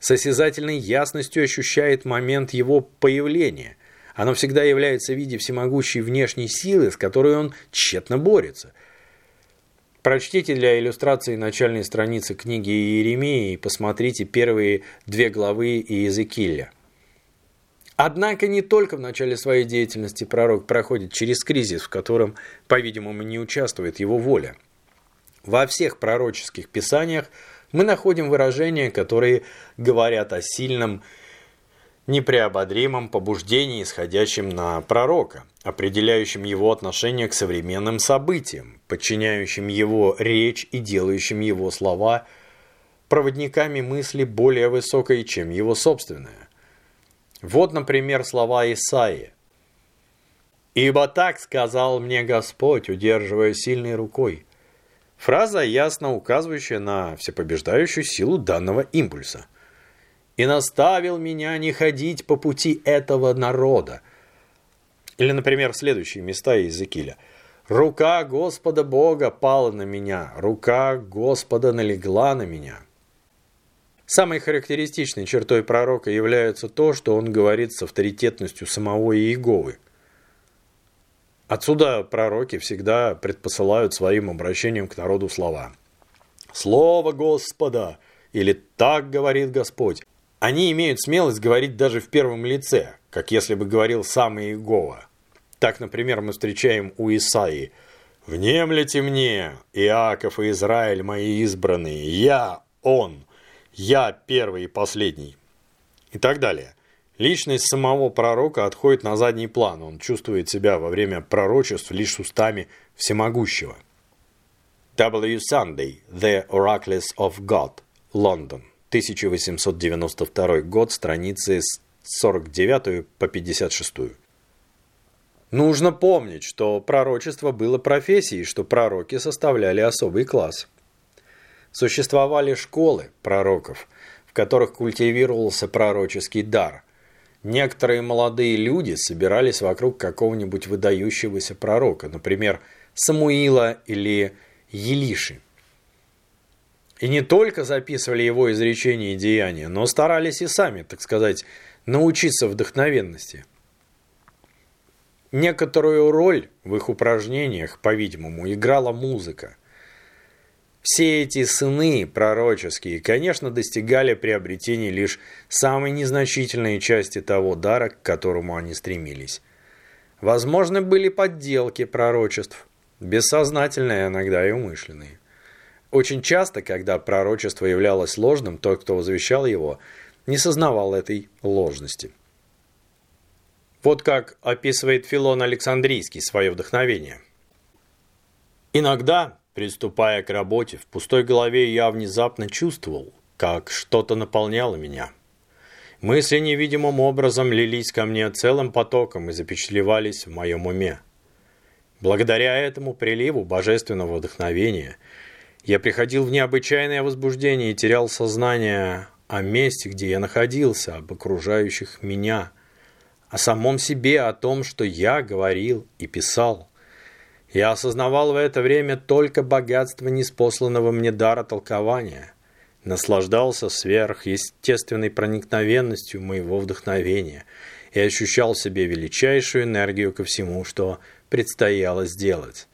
с осязательной ясностью ощущает момент его появления. Оно всегда является в виде всемогущей внешней силы, с которой он тщетно борется – Прочтите для иллюстрации начальной страницы книги Иеремии и посмотрите первые две главы Иезекииля. Однако не только в начале своей деятельности пророк проходит через кризис, в котором, по-видимому, не участвует его воля. Во всех пророческих писаниях мы находим выражения, которые говорят о сильном непреободримом побуждении, исходящем на пророка, определяющем его отношение к современным событиям, подчиняющим его речь и делающим его слова проводниками мысли более высокой, чем его собственная. Вот, например, слова Исаии. «Ибо так сказал мне Господь, удерживая сильной рукой». Фраза, ясно указывающая на всепобеждающую силу данного импульса – и наставил меня не ходить по пути этого народа. Или, например, следующие места из Иезекииля. «Рука Господа Бога пала на меня, рука Господа налегла на меня». Самой характеристичной чертой пророка является то, что он говорит с авторитетностью самого Иеговы. Отсюда пророки всегда предпосылают своим обращением к народу слова. «Слово Господа!» или «Так говорит Господь». Они имеют смелость говорить даже в первом лице, как если бы говорил сам Иегова. Так, например, мы встречаем у Исаии «Внемлите мне, Иаков и Израиль мои избранные, я, Он, я первый и последний» и так далее. Личность самого пророка отходит на задний план, он чувствует себя во время пророчеств лишь устами всемогущего. W. Sunday, The Oracles of God, Лондон, 1892 год, страницы с 49 по 56. Нужно помнить, что пророчество было профессией, что пророки составляли особый класс. Существовали школы пророков, в которых культивировался пророческий дар. Некоторые молодые люди собирались вокруг какого-нибудь выдающегося пророка, например, Самуила или Елиши. И не только записывали его изречения и деяния, но старались и сами, так сказать, научиться вдохновенности. Некоторую роль в их упражнениях, по-видимому, играла музыка. Все эти сыны пророческие, конечно, достигали приобретения лишь самой незначительной части того дара, к которому они стремились. Возможно, были подделки пророчеств, бессознательные, иногда и умышленные. Очень часто, когда пророчество являлось ложным, тот, кто возвещал его, не сознавал этой ложности. Вот как описывает Филон Александрийский свое вдохновение. Иногда, приступая к работе, в пустой голове я внезапно чувствовал, как что-то наполняло меня. Мысли невидимым образом лились ко мне целым потоком и запечатлевались в моем уме. Благодаря этому приливу божественного вдохновения я приходил в необычайное возбуждение и терял сознание о месте, где я находился, об окружающих меня, о самом себе, о том, что я говорил и писал. Я осознавал в это время только богатство неспосланного мне дара толкования, наслаждался сверхъестественной проникновенностью моего вдохновения и ощущал в себе величайшую энергию ко всему, что предстояло сделать.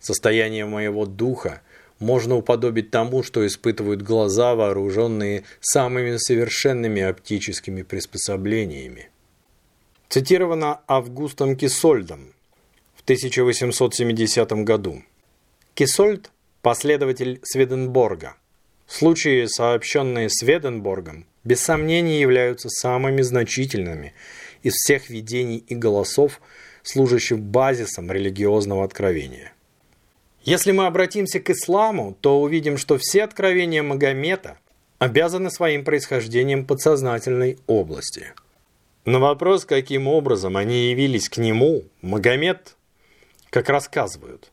Состояние моего духа можно уподобить тому, что испытывают глаза, вооруженные самыми совершенными оптическими приспособлениями. Цитировано Августом Кисольдом в 1870 году. Кисольд – последователь Сведенборга. Случаи, сообщенные Сведенборгом, без сомнения являются самыми значительными из всех видений и голосов, служащих базисом религиозного откровения. Если мы обратимся к исламу, то увидим, что все откровения Магомета обязаны своим происхождением подсознательной области. На вопрос, каким образом они явились к нему, Магомед, как рассказывают,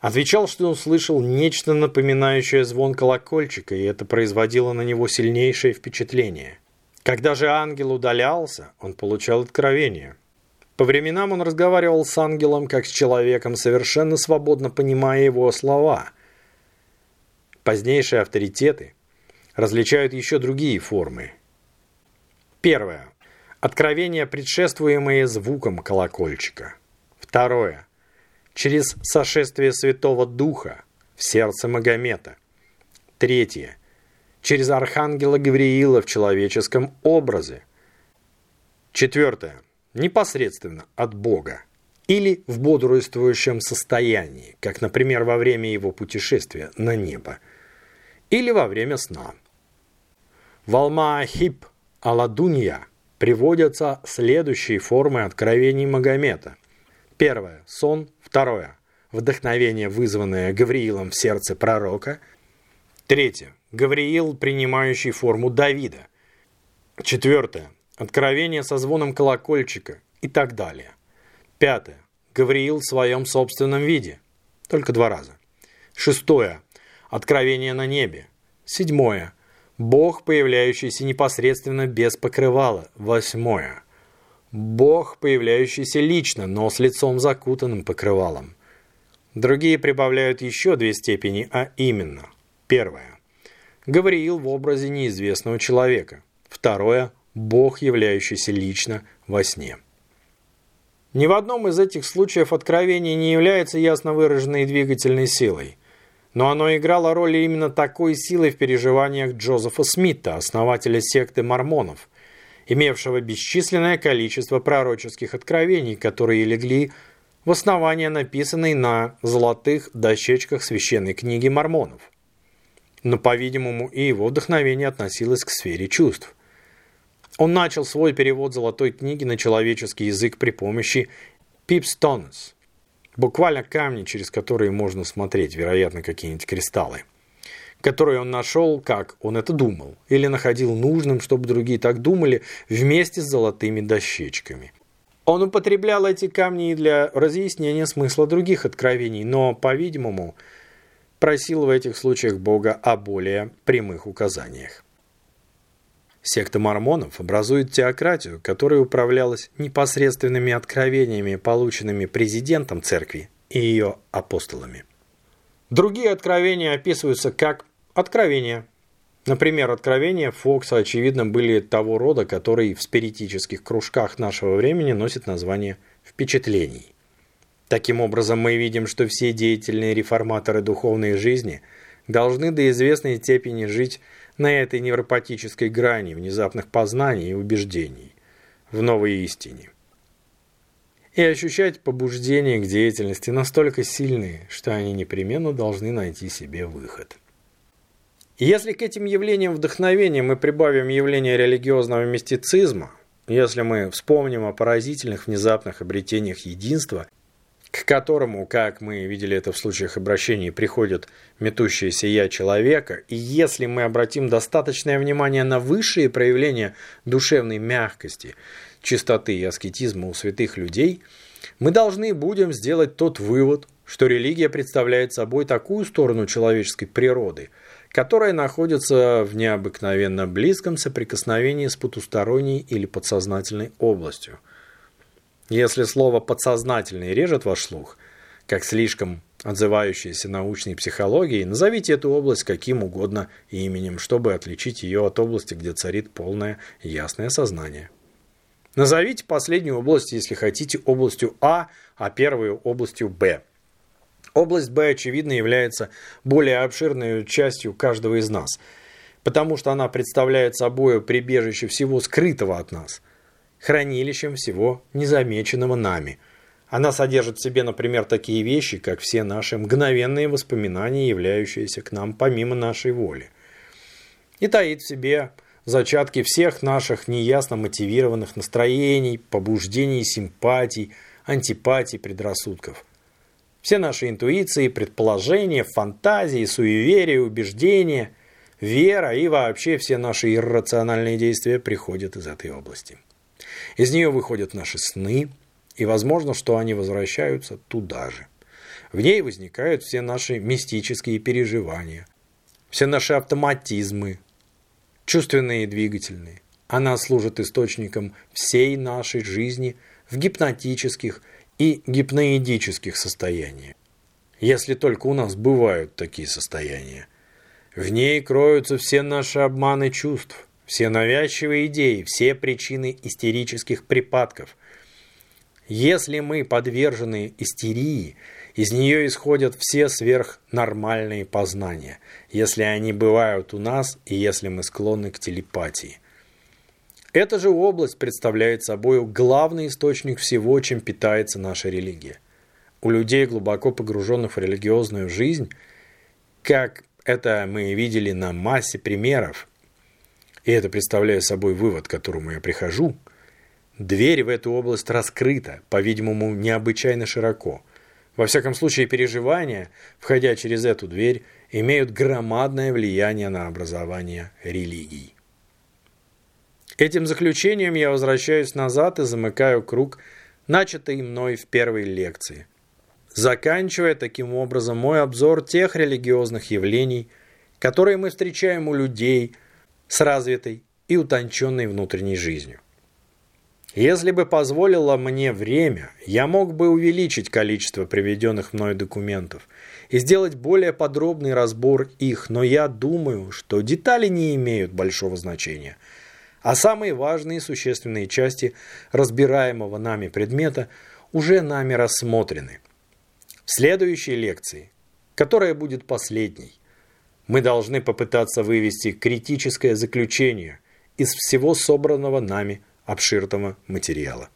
отвечал, что он слышал нечто напоминающее звон колокольчика, и это производило на него сильнейшее впечатление. Когда же ангел удалялся, он получал откровение – по временам он разговаривал с ангелом как с человеком, совершенно свободно понимая его слова. Позднейшие авторитеты различают еще другие формы. Первое. Откровение, предшествуемое звуком колокольчика. Второе. Через сошествие Святого Духа в сердце Магомета. Третье. Через Архангела Гавриила в человеческом образе. Четвертое непосредственно от Бога или в бодрствующем состоянии, как, например, во время его путешествия на небо, или во время сна. В Алма-Ахиб Аладунья приводятся следующие формы откровений Магомета. Первое – сон. Второе – вдохновение, вызванное Гавриилом в сердце пророка. Третье – Гавриил, принимающий форму Давида. Четвертое Откровение со звоном колокольчика и так далее. Пятое. Гавриил в своем собственном виде. Только два раза. Шестое. Откровение на небе. Седьмое. Бог, появляющийся непосредственно без покрывала. Восьмое. Бог, появляющийся лично, но с лицом закутанным покрывалом. Другие прибавляют еще две степени, а именно. Первое. Гавриил в образе неизвестного человека. Второе. Бог, являющийся лично во сне. Ни в одном из этих случаев откровение не является ясно выраженной двигательной силой. Но оно играло роль именно такой силы в переживаниях Джозефа Смита, основателя секты мормонов, имевшего бесчисленное количество пророческих откровений, которые легли в основание написанной на золотых дощечках священной книги мормонов. Но, по-видимому, и его вдохновение относилось к сфере чувств. Он начал свой перевод золотой книги на человеческий язык при помощи пипстонес, буквально камни, через которые можно смотреть, вероятно, какие-нибудь кристаллы, которые он нашел, как он это думал, или находил нужным, чтобы другие так думали, вместе с золотыми дощечками. Он употреблял эти камни и для разъяснения смысла других откровений, но, по-видимому, просил в этих случаях Бога о более прямых указаниях. Секта мормонов образует теократию, которая управлялась непосредственными откровениями, полученными президентом церкви и ее апостолами. Другие откровения описываются как откровения, Например, откровения Фокса, очевидно, были того рода, который в спиритических кружках нашего времени носит название «впечатлений». Таким образом, мы видим, что все деятельные реформаторы духовной жизни должны до известной степени жить на этой невропатической грани внезапных познаний и убеждений в новой истине. И ощущать побуждения к деятельности настолько сильные, что они непременно должны найти себе выход. Если к этим явлениям вдохновения мы прибавим явление религиозного мистицизма, если мы вспомним о поразительных внезапных обретениях единства, к которому, как мы видели это в случаях обращений, приходит метущееся «я» человека, и если мы обратим достаточное внимание на высшие проявления душевной мягкости, чистоты и аскетизма у святых людей, мы должны будем сделать тот вывод, что религия представляет собой такую сторону человеческой природы – которая находится в необыкновенно близком соприкосновении с потусторонней или подсознательной областью. Если слово «подсознательный» режет ваш слух, как слишком отзывающееся научной психологией, назовите эту область каким угодно именем, чтобы отличить ее от области, где царит полное ясное сознание. Назовите последнюю область, если хотите, областью А, а первую областью Б. Область Б, очевидно, является более обширной частью каждого из нас, потому что она представляет собой прибежище всего скрытого от нас, хранилищем всего незамеченного нами. Она содержит в себе, например, такие вещи, как все наши мгновенные воспоминания, являющиеся к нам помимо нашей воли. И таит в себе зачатки всех наших неясно мотивированных настроений, побуждений, симпатий, антипатий, предрассудков – все наши интуиции, предположения, фантазии, суеверия, убеждения, вера и вообще все наши иррациональные действия приходят из этой области. Из нее выходят наши сны, и возможно, что они возвращаются туда же. В ней возникают все наши мистические переживания, все наши автоматизмы, чувственные и двигательные. Она служит источником всей нашей жизни в гипнотических и гипноидических состояний. Если только у нас бывают такие состояния. В ней кроются все наши обманы чувств, все навязчивые идеи, все причины истерических припадков. Если мы подвержены истерии, из нее исходят все сверхнормальные познания, если они бывают у нас и если мы склонны к телепатии. Эта же область представляет собой главный источник всего, чем питается наша религия. У людей, глубоко погруженных в религиозную жизнь, как это мы видели на массе примеров, и это представляет собой вывод, к которому я прихожу, дверь в эту область раскрыта, по-видимому, необычайно широко. Во всяком случае, переживания, входя через эту дверь, имеют громадное влияние на образование религий. Этим заключением я возвращаюсь назад и замыкаю круг, начатый мной в первой лекции, заканчивая таким образом мой обзор тех религиозных явлений, которые мы встречаем у людей, с развитой и утонченной внутренней жизнью. Если бы позволило мне время, я мог бы увеличить количество приведенных мной документов и сделать более подробный разбор их, но я думаю, что детали не имеют большого значения, а самые важные и существенные части разбираемого нами предмета уже нами рассмотрены. В следующей лекции, которая будет последней, мы должны попытаться вывести критическое заключение из всего собранного нами обширного материала.